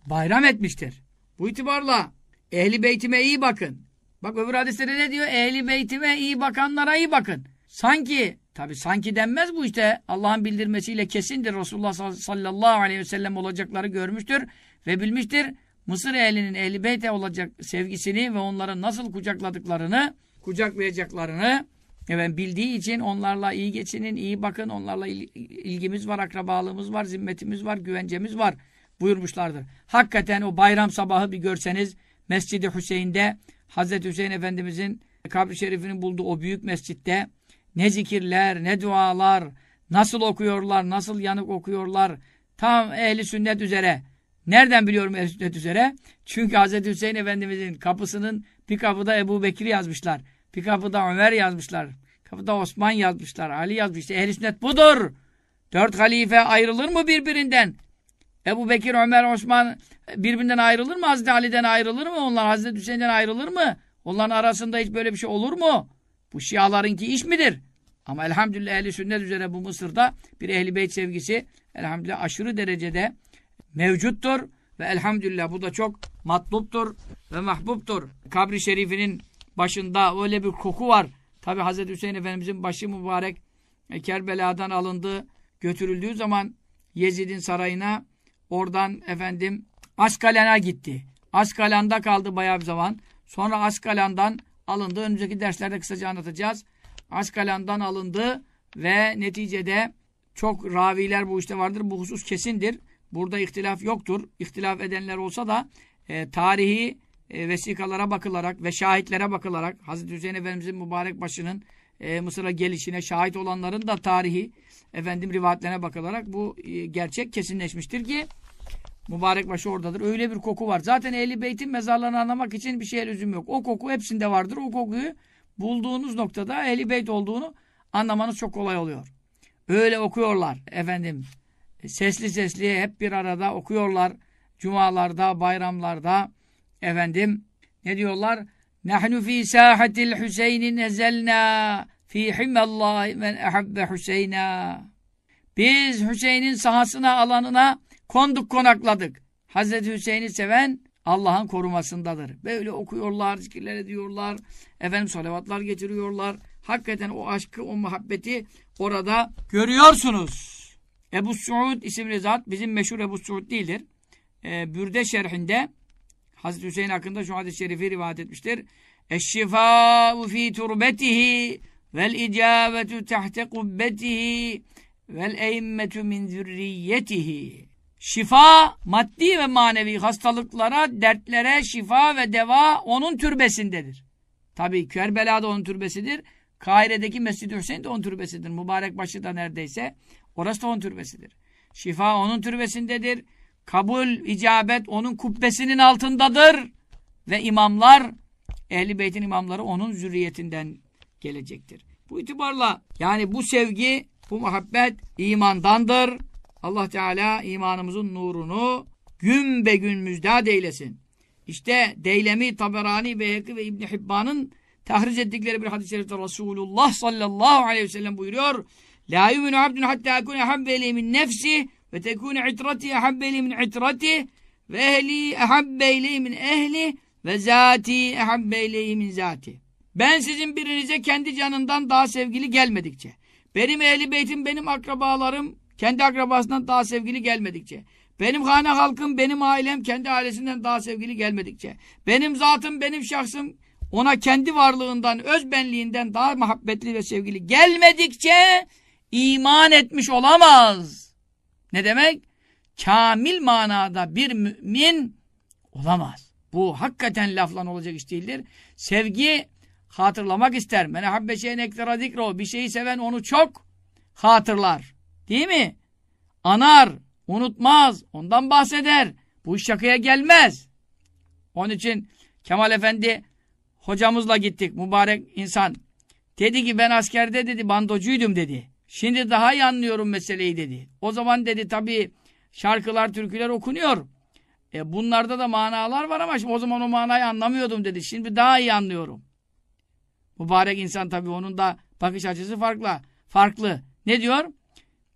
bayram etmiştir. Bu itibarla ehli beytime iyi bakın. Bak öbür hadislerde ne diyor? Ehli beytime iyi bakanlara iyi bakın. Sanki, tabi sanki denmez bu işte Allah'ın bildirmesiyle kesindir. Resulullah sallallahu aleyhi ve sellem olacakları görmüştür ve bilmiştir. Mısır ehlinin ehli beyte olacak sevgisini ve onları nasıl kucakladıklarını, kucaklayacaklarını evet, bildiği için onlarla iyi geçinin, iyi bakın, onlarla ilgimiz var, akrabalığımız var, zimmetimiz var, güvencemiz var buyurmuşlardır. Hakikaten o bayram sabahı bir görseniz Mescid-i Hüseyin'de Hazreti Hüseyin Efendimizin kabri şerifinin bulduğu o büyük mescitte ne zikirler, ne dualar, nasıl okuyorlar, nasıl yanık okuyorlar, tam ehli sünnet üzere Nereden biliyorum ehl sünnet üzere? Çünkü Hz. Hüseyin Efendimizin kapısının bir kapıda Ebu Bekir yazmışlar. Bir kapıda Ömer yazmışlar. Kapıda Osman yazmışlar. Ali yazmışlar. ehl sünnet budur. Dört halife ayrılır mı birbirinden? Ebu Bekir, Ömer, Osman birbirinden ayrılır mı? Hazreti Ali'den ayrılır mı? Onlar Hazreti Hüseyin'den ayrılır mı? Onların arasında hiç böyle bir şey olur mu? Bu Şialarınki iş midir? Ama elhamdülillah ehli sünnet üzere bu Mısır'da bir ehli beyt sevgisi elhamdülillah aşırı derecede mevcuttur ve elhamdülillah bu da çok matluptur ve mahbuptur. Kabri şerifinin başında öyle bir koku var. Tabi Hazreti Hüseyin Efendimizin başı mübarek Kerbela'dan alındı, götürüldüğü zaman Yezid'in sarayına oradan efendim Askalan'a gitti. Askalan'da kaldı bayağı bir zaman. Sonra Askalan'dan alındı. Önümüzdeki derslerde kısaca anlatacağız. Askalan'dan alındı ve neticede çok raviler bu işte vardır. Bu husus kesindir. Burada ihtilaf yoktur. İhtilaf edenler olsa da e, tarihi e, vesikalara bakılarak ve şahitlere bakılarak Hazreti Hüseyin Efendimizin mübarek başının e, Mısır'a gelişine şahit olanların da tarihi efendim rivayetlerine bakılarak bu e, gerçek kesinleşmiştir ki mübarek başı oradadır. Öyle bir koku var. Zaten Ehli Beyt'in mezarlarını anlamak için bir şeye lüzum yok. O koku hepsinde vardır. O kokuyu bulduğunuz noktada Ehli Beyt olduğunu anlamanız çok kolay oluyor. Öyle okuyorlar efendim sesli sesli hep bir arada okuyorlar. Cumalarda, bayramlarda efendim ne diyorlar? Nahnu fi sahatil Hüseyin nezelna fi himallahi men ehabbe Hüseyin'a. Biz Hüseyin'in sahasına, alanına konduk konakladık. Hazreti Hüseyin'i seven Allah'ın korumasındadır. Böyle okuyorlar, zikirler ediyorlar, efendim salavatlar getiriyorlar. Hakikaten o aşkı, o muhabbeti orada görüyorsunuz. Ebu Suud isimli zat bizim meşhur Ebu Suud değildir. Ee, Bürde şerhinde Hazreti Hüseyin hakkında şu hadis-i şerifi rivayet etmiştir. Eşşifâ'u fî turbetihi vel icâbetu tahte kubbetihi vel eimmetu min zürriyetihi. Şifa, maddi ve manevi hastalıklara, dertlere şifa ve deva onun türbesindedir. Tabii Kerbela da onun türbesidir. Kahire'deki Mescid-i Hüseyin de onun türbesidir. Mübarek başı da neredeyse. Orası da onun türbesidir. Şifa onun türbesindedir. Kabul, icabet onun kubbesinin altındadır. Ve imamlar, Ehli Beyt'in imamları onun zürriyetinden gelecektir. Bu itibarla yani bu sevgi, bu muhabbet imandandır. Allah Teala imanımızın nurunu gün be gün müjdat eylesin. İşte Deylemi, Taberani, Beyhekli ve İbni Hibban'ın tahriz ettikleri bir hadis-i şerifte Resulullah sallallahu aleyhi ve sellem buyuruyor. La yuminu abdun hatta ekune habbe min nefsi ve tekune itrati ehabbe min itrati ve ehli ehabbe min ehli ve zati ehabbe min zati. Ben sizin birinize kendi canından daha sevgili gelmedikçe, benim ehli beytim, benim akrabalarım kendi akrabasından daha sevgili gelmedikçe, benim hane halkım, benim ailem kendi ailesinden daha sevgili gelmedikçe, benim zatım, benim şahsım ona kendi varlığından, öz benliğinden daha muhabbetli ve sevgili gelmedikçe iman etmiş olamaz. Ne demek? Kamil manada bir mümin olamaz. Bu hakikaten laflan olacak iş değildir. Sevgi hatırlamak ister. Men habbe şeyen ektara dikro. Bir şeyi seven onu çok hatırlar. Değil mi? Anar, unutmaz, ondan bahseder. Bu iş şakaya gelmez. Onun için Kemal Efendi hocamızla gittik. Mübarek insan. Dedi ki ben askerde dedi bandocuydum dedi. Şimdi daha iyi anlıyorum meseleyi dedi. O zaman dedi tabii şarkılar, türküler okunuyor. E bunlarda da manalar var ama şimdi o zaman o manayı anlamıyordum dedi. Şimdi daha iyi anlıyorum. Mübarek insan tabii onun da bakış açısı farklı. Farklı. Ne diyor?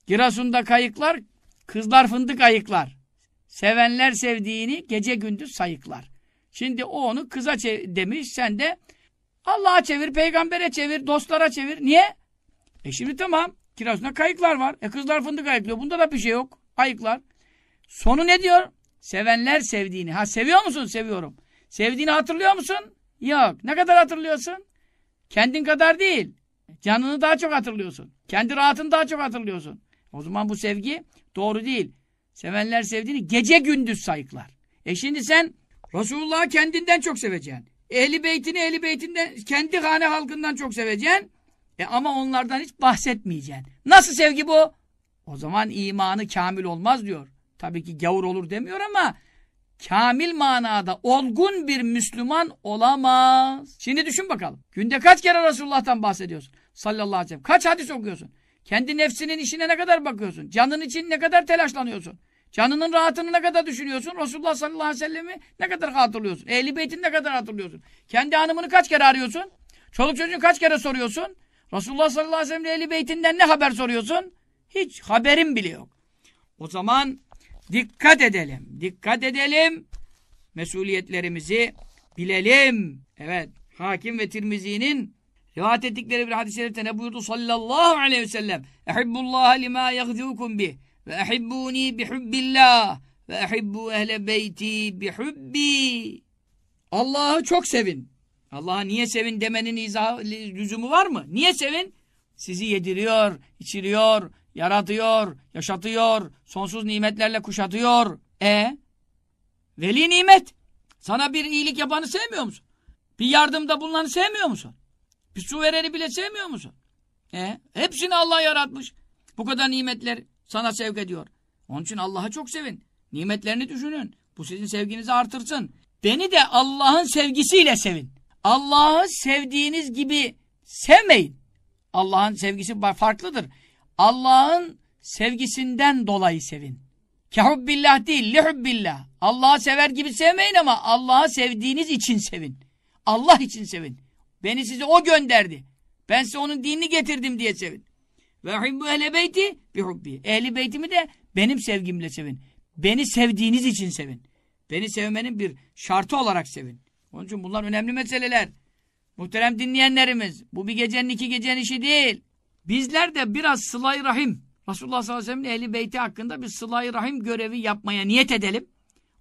Giresun'da kayıklar, kızlar fındık ayıklar. Sevenler sevdiğini gece gündüz sayıklar. Şimdi o onu kıza demiş, sen de Allah'a çevir, peygambere çevir, dostlara çevir. Niye? E şimdi tamam, Giresun'da kayıklar var. E kızlar fındık ayıklıyor. Bunda da bir şey yok. Ayıklar. Sonu ne diyor? Sevenler sevdiğini. Ha seviyor musun? Seviyorum. Sevdiğini hatırlıyor musun? Yok. Ne kadar hatırlıyorsun? Kendin kadar değil. Canını daha çok hatırlıyorsun. Kendi rahatını daha çok hatırlıyorsun. O zaman bu sevgi doğru değil. Sevenler sevdiğini gece gündüz sayıklar. E şimdi sen Resulullah'ı kendinden çok seveceksin. Ehli beytini ehli beytinden kendi hane halkından çok seveceksin. E ama onlardan hiç bahsetmeyeceksin. Nasıl sevgi bu? O zaman imanı kamil olmaz diyor. Tabii ki gavur olur demiyor ama kamil manada olgun bir Müslüman olamaz. Şimdi düşün bakalım. Günde kaç kere Resulullah'tan bahsediyorsun? Sallallahu aleyhi ve sellem. Kaç hadis okuyorsun? Kendi nefsinin işine ne kadar bakıyorsun? Canın için ne kadar telaşlanıyorsun? Canının rahatını ne kadar düşünüyorsun? Resulullah sallallahu aleyhi ve sellemi ne kadar hatırlıyorsun? Ehli beytini ne kadar hatırlıyorsun? Kendi hanımını kaç kere arıyorsun? Çoluk çocuğunu kaç kere soruyorsun? Resulullah sallallahu aleyhi ve sellem ehli beytinden ne haber soruyorsun? Hiç haberin bile yok. O zaman dikkat edelim. Dikkat edelim. Mesuliyetlerimizi bilelim. Evet. Hakim ve Tirmizi'nin rivayet ettikleri bir hadis-i şerifte ne buyurdu sallallahu aleyhi ve sellem? Ehibbullaha lima yagzukum bih ve ehibbuni bihubbillah ve ehibbu ehle beyti bihubbi. Allah'ı çok sevin. Allah'a niye sevin demenin izahı, lüzumu var mı? Niye sevin? Sizi yediriyor, içiriyor, yaratıyor, yaşatıyor, sonsuz nimetlerle kuşatıyor. E Veli nimet. Sana bir iyilik yapanı sevmiyor musun? Bir yardımda bulunanı sevmiyor musun? Bir su vereni bile sevmiyor musun? E hepsini Allah yaratmış. Bu kadar nimetler sana sevk ediyor. Onun için Allah'ı çok sevin. Nimetlerini düşünün. Bu sizin sevginizi artırsın. Beni de Allah'ın sevgisiyle sevin. Allah'ı sevdiğiniz gibi sevmeyin. Allah'ın sevgisi farklıdır. Allah'ın sevgisinden dolayı sevin. Kehubbillah değil, lihubbillah. Allah'ı sever gibi sevmeyin ama Allah'ı sevdiğiniz için sevin. Allah için sevin. Beni size o gönderdi. Ben size onun dinini getirdim diye sevin. Ve hubbu ehle beyti bi hubbi. Ehli beytimi de benim sevgimle sevin. Beni sevdiğiniz için sevin. Beni sevmenin bir şartı olarak sevin. Onun için bunlar önemli meseleler. Muhterem dinleyenlerimiz, bu bir gecenin iki gecenin işi değil. Bizler de biraz sıla rahim, Resulullah sallallahu aleyhi ve sellem'in ehli beyti hakkında bir sıla rahim görevi yapmaya niyet edelim.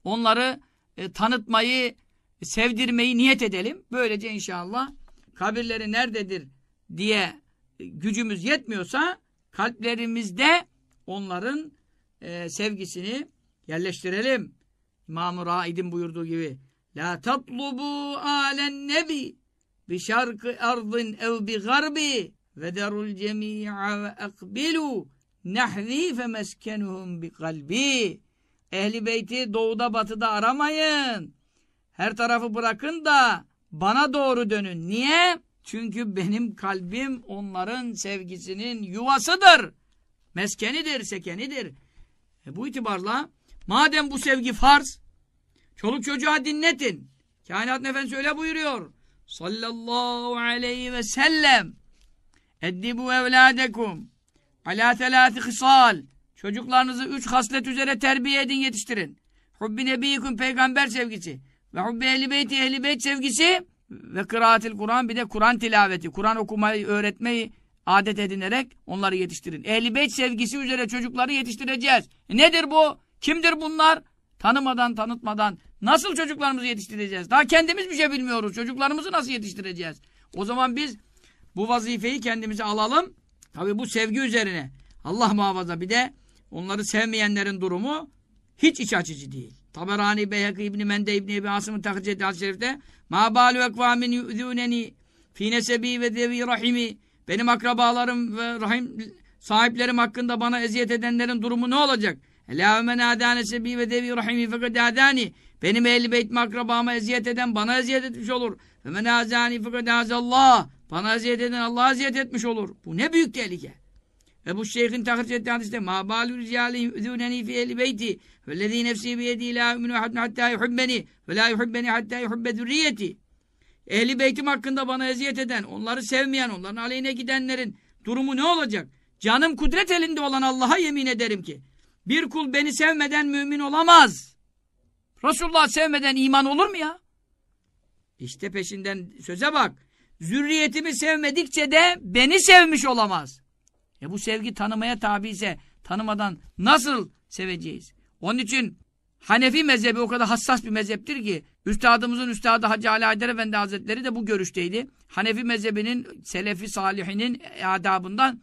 Onları e, tanıtmayı, sevdirmeyi niyet edelim. Böylece inşallah kabirleri nerededir diye gücümüz yetmiyorsa kalplerimizde onların e, sevgisini yerleştirelim. İmam-ı Raid'in buyurduğu gibi La tatlubu alen nebi bi şarkı ardın ev bi garbi ve derul cemi'a ve akbilu nahvi fe meskenuhum bi kalbi Ehli beyti doğuda batıda aramayın. Her tarafı bırakın da bana doğru dönün. Niye? Çünkü benim kalbim onların sevgisinin yuvasıdır. Meskenidir, sekenidir. E bu itibarla madem bu sevgi farz, çoluk çocuğa dinletin. Kainat Efendisi öyle buyuruyor. Sallallahu aleyhi ve sellem. Eddibu evladekum. Ala telâti hısal. Çocuklarınızı üç haslet üzere terbiye edin, yetiştirin. Hubbi nebiyikum peygamber sevgisi. Ve hubbi ehli beyti ehli beyt sevgisi. Ve kıraatil Kur'an bir de Kur'an tilaveti. Kur'an okumayı, öğretmeyi adet edinerek onları yetiştirin. Ehli beyt sevgisi üzere çocukları yetiştireceğiz. E nedir bu? Kimdir bunlar? Tanımadan, tanıtmadan nasıl çocuklarımızı yetiştireceğiz? Daha kendimiz bir şey bilmiyoruz. Çocuklarımızı nasıl yetiştireceğiz? O zaman biz bu vazifeyi kendimize alalım. Tabi bu sevgi üzerine. Allah muhafaza bir de onları sevmeyenlerin durumu hiç iç açıcı değil. Taberani Beyhaki İbni Mende İbni Ebi Asım'ın takıcı şerifte Ma balu ekvamin yüzüneni fi nesebi ve devi rahimi benim akrabalarım ve rahim sahiplerim hakkında bana eziyet edenlerin durumu ne olacak? Elâ men âdâne ve devi rahimi fekad âdâni benim ehli beytime akrabama eziyet eden bana eziyet etmiş olur. Ve men âzâni fekad Allah bana eziyet eden Allah eziyet etmiş olur. Bu ne büyük tehlike. Ve bu şeyhin tahriş ettiği hadiste ma balu ricali yu'zuneni fi ehli beyti vellezî nefsî biyedî la yu'minu ahadun hattâ yuhibbeni ve la yuhibbeni hattâ yuhibbe zürriyeti Ehli beytim hakkında bana eziyet eden, onları sevmeyen, onların aleyhine gidenlerin durumu ne olacak? Canım kudret elinde olan Allah'a yemin ederim ki bir kul beni sevmeden mümin olamaz. Resulullah sevmeden iman olur mu ya? İşte peşinden söze bak. Zürriyetimi sevmedikçe de beni sevmiş olamaz. E bu sevgi tanımaya tabi ise tanımadan nasıl seveceğiz? Onun için Hanefi mezhebi o kadar hassas bir mezheptir ki üstadımızın üstadı Hacı Ali Haydar Efendi Hazretleri de bu görüşteydi. Hanefi mezhebinin Selefi Salihinin adabından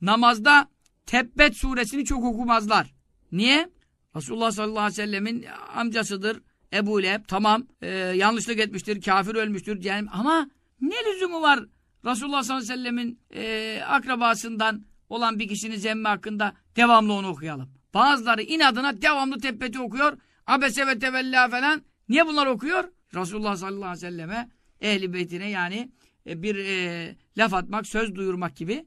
namazda Tebbet suresini çok okumazlar. Niye? Resulullah sallallahu aleyhi ve sellemin amcasıdır. Ebu Leheb tamam e, yanlışlık etmiştir, kafir ölmüştür. Yani, ama ne lüzumu var Resulullah sallallahu aleyhi ve sellemin e, akrabasından olan bir kişinin zemmi hakkında devamlı onu okuyalım. Bazıları inadına devamlı tebbeti okuyor. Abese ve tevella falan. Niye bunlar okuyor? Resulullah sallallahu aleyhi ve selleme ehli beytine yani e, bir e, laf atmak, söz duyurmak gibi.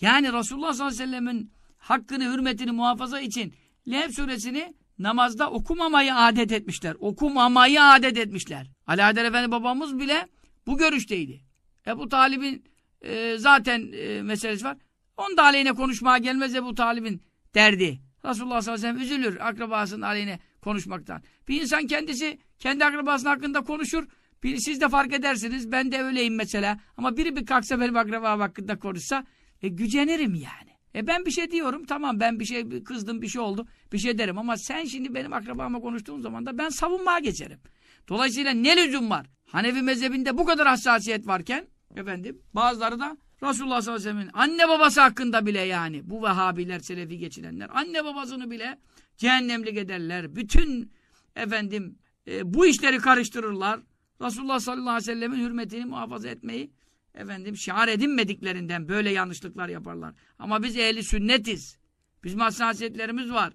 Yani Resulullah sallallahu aleyhi ve sellemin hakkını, hürmetini muhafaza için Leheb suresini namazda okumamayı adet etmişler. Okumamayı adet etmişler. Alaeddin Efendi babamız bile bu görüşteydi. Ebu Talib'in e, zaten e, meselesi var. Onun da aleyhine konuşmaya gelmez Ebu Talib'in derdi. Resulullah sallallahu aleyhi ve sellem üzülür akrabasının aleyhine konuşmaktan. Bir insan kendisi kendi akrabasının hakkında konuşur. Bir, siz de fark edersiniz. Ben de öyleyim mesela. Ama biri bir kalksa benim akrabam hakkında konuşsa e, gücenirim yani. E ben bir şey diyorum. Tamam ben bir şey kızdım bir şey oldu. Bir şey derim ama sen şimdi benim akrabama konuştuğun zaman da ben savunmaya geçerim. Dolayısıyla ne lüzum var? Hanefi mezhebinde bu kadar hassasiyet varken efendim bazıları da Resulullah sallallahu aleyhi ve sellem'in anne babası hakkında bile yani bu Vehhabiler, Selefi geçilenler anne babasını bile cehennemlik ederler. Bütün efendim e, bu işleri karıştırırlar. Resulullah sallallahu aleyhi ve sellemin hürmetini muhafaza etmeyi efendim şiar edinmediklerinden böyle yanlışlıklar yaparlar. Ama biz ehli sünnetiz. Bizim hassasiyetlerimiz var.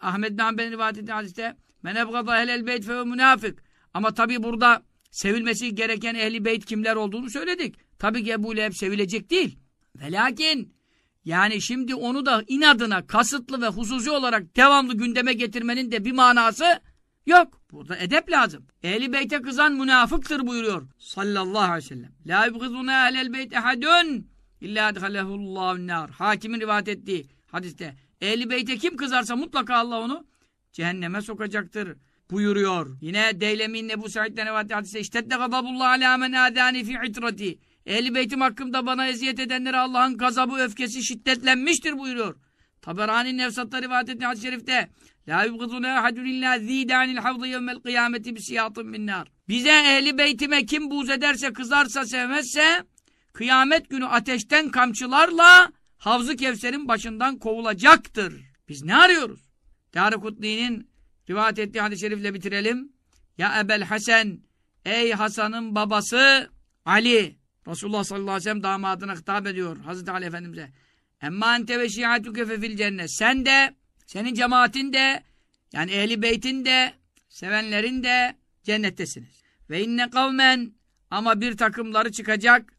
Ahmet bin Hanbel'in rivayet ettiği hadiste men ebgada ehlel beyt fe münafık. Ama tabi burada sevilmesi gereken ehli beyt kimler olduğunu söyledik. Tabii ki Ebu Leheb sevilecek değil. Ve yani şimdi onu da inadına kasıtlı ve hususi olarak devamlı gündeme getirmenin de bir manası Yok. Burada edep lazım. Ehli beyte kızan münafıktır buyuruyor. Sallallahu aleyhi ve sellem. La yubgizuna ehlel beyt ehadun illa edhalehullahu nar. Hakimin rivayet ettiği hadiste. Ehli beyte kim kızarsa mutlaka Allah onu cehenneme sokacaktır buyuruyor. Yine Deylemi'nin Ebu Said'den rivayet hadise iştedde gazabullah ala men adani fi itrati. Ehli beytim hakkımda bana eziyet edenlere Allah'ın gazabı öfkesi şiddetlenmiştir buyuruyor. Taberani Nevsat'ta rivayet ettiği hadis-i şerifte La yubgızune ahadun illa zidanil havdı yevmel kıyameti bisiyatın min nar. Bize ehli beytime kim buğz ederse, kızarsa, sevmezse kıyamet günü ateşten kamçılarla Havz-ı Kevser'in başından kovulacaktır. Biz ne arıyoruz? Darikutni'nin rivayet ettiği hadis-i şerifle bitirelim. Ya Ebel Hasan, ey Hasan'ın babası Ali. Resulullah sallallahu aleyhi ve sellem damadına hitap ediyor Hazreti Ali Efendimiz'e. Emma ente ve şiatuke fefil cennet. Sen de, senin cemaatin de, yani ehli beytin de, sevenlerin de cennettesiniz. Ve inne kavmen ama bir takımları çıkacak.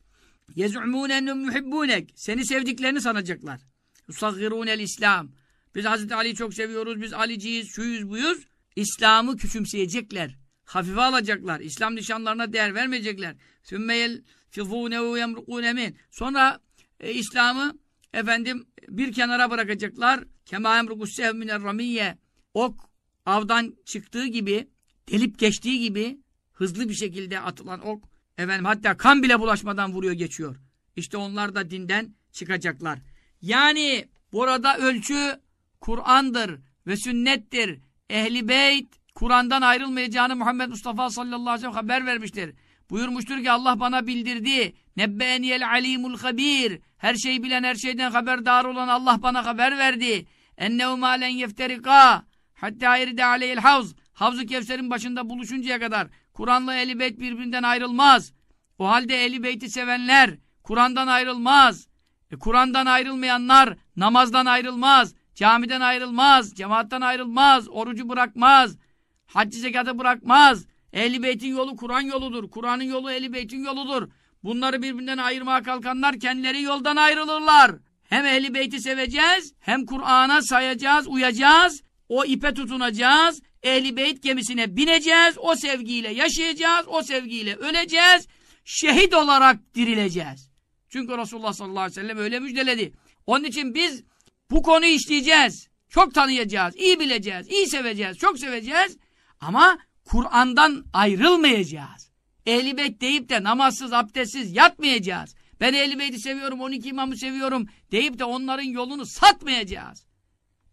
Yez'umûne ennum yuhibbûnek. Seni sevdiklerini sanacaklar. Yusaggirûnel İslam. Biz Hazreti Ali'yi çok seviyoruz, biz Aliciyiz, şuyuz buyuz. İslam'ı küçümseyecekler. Hafife alacaklar. İslam nişanlarına değer vermeyecekler. Sümmeyel fifûnehu yemrukûne min. Sonra e, İslam'ı efendim bir kenara bırakacaklar. Kemâ emrukus sev miner ramiyye. Ok avdan çıktığı gibi, delip geçtiği gibi hızlı bir şekilde atılan ok efendim hatta kan bile bulaşmadan vuruyor geçiyor. İşte onlar da dinden çıkacaklar. Yani burada ölçü Kur'an'dır ve sünnettir. Ehli beyt Kur'an'dan ayrılmayacağını Muhammed Mustafa sallallahu aleyhi ve sellem haber vermiştir. Buyurmuştur ki Allah bana bildirdi. Nebbeniyel alimul habir. Her şeyi bilen, her şeyden haberdar olan Allah bana haber verdi. Ennehu malen yefterika. Hatta iride aleyhil havz. Havz-ı Kevser'in başında buluşuncaya kadar Kur'an'la Ehli Beyt birbirinden ayrılmaz. O halde Ehli Beyt'i sevenler Kur'an'dan ayrılmaz. E, Kur'an'dan ayrılmayanlar namazdan ayrılmaz. Camiden ayrılmaz. Cemaattan ayrılmaz. Orucu bırakmaz. Haccı zekatı bırakmaz. Ehli Beyt'in yolu Kur'an yoludur. Kur'an'ın yolu Ehli Beyt'in yoludur. Bunları birbirinden ayırmaya kalkanlar kendileri yoldan ayrılırlar. Hem Ehli Beyt'i seveceğiz, hem Kur'an'a sayacağız, uyacağız. O ipe tutunacağız. Ehli Beyt gemisine bineceğiz. O sevgiyle yaşayacağız. O sevgiyle öleceğiz. Şehit olarak dirileceğiz. Çünkü Resulullah sallallahu aleyhi ve sellem öyle müjdeledi. Onun için biz bu konuyu işleyeceğiz. Çok tanıyacağız, iyi bileceğiz, iyi seveceğiz, çok seveceğiz. Ama Kur'an'dan ayrılmayacağız. Ehl-i Beyt deyip de namazsız, abdestsiz yatmayacağız. Ben Ehl-i Beyt'i seviyorum, 12 imamı seviyorum deyip de onların yolunu satmayacağız.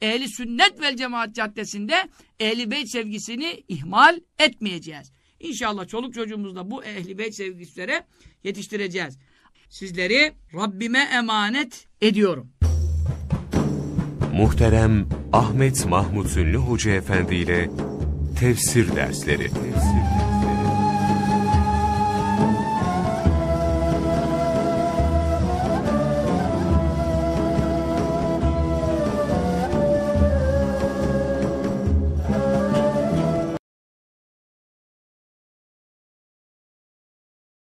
Ehli sünnet vel cemaat caddesinde ehli beyt sevgisini ihmal etmeyeceğiz. İnşallah çoluk çocuğumuzda bu ehli beyt sevgislere yetiştireceğiz. Sizleri Rabbime emanet ediyorum. Muhterem Ahmet Mahmut Ünlü Hoca Efendi ile Tefsir Dersleri. Tefsir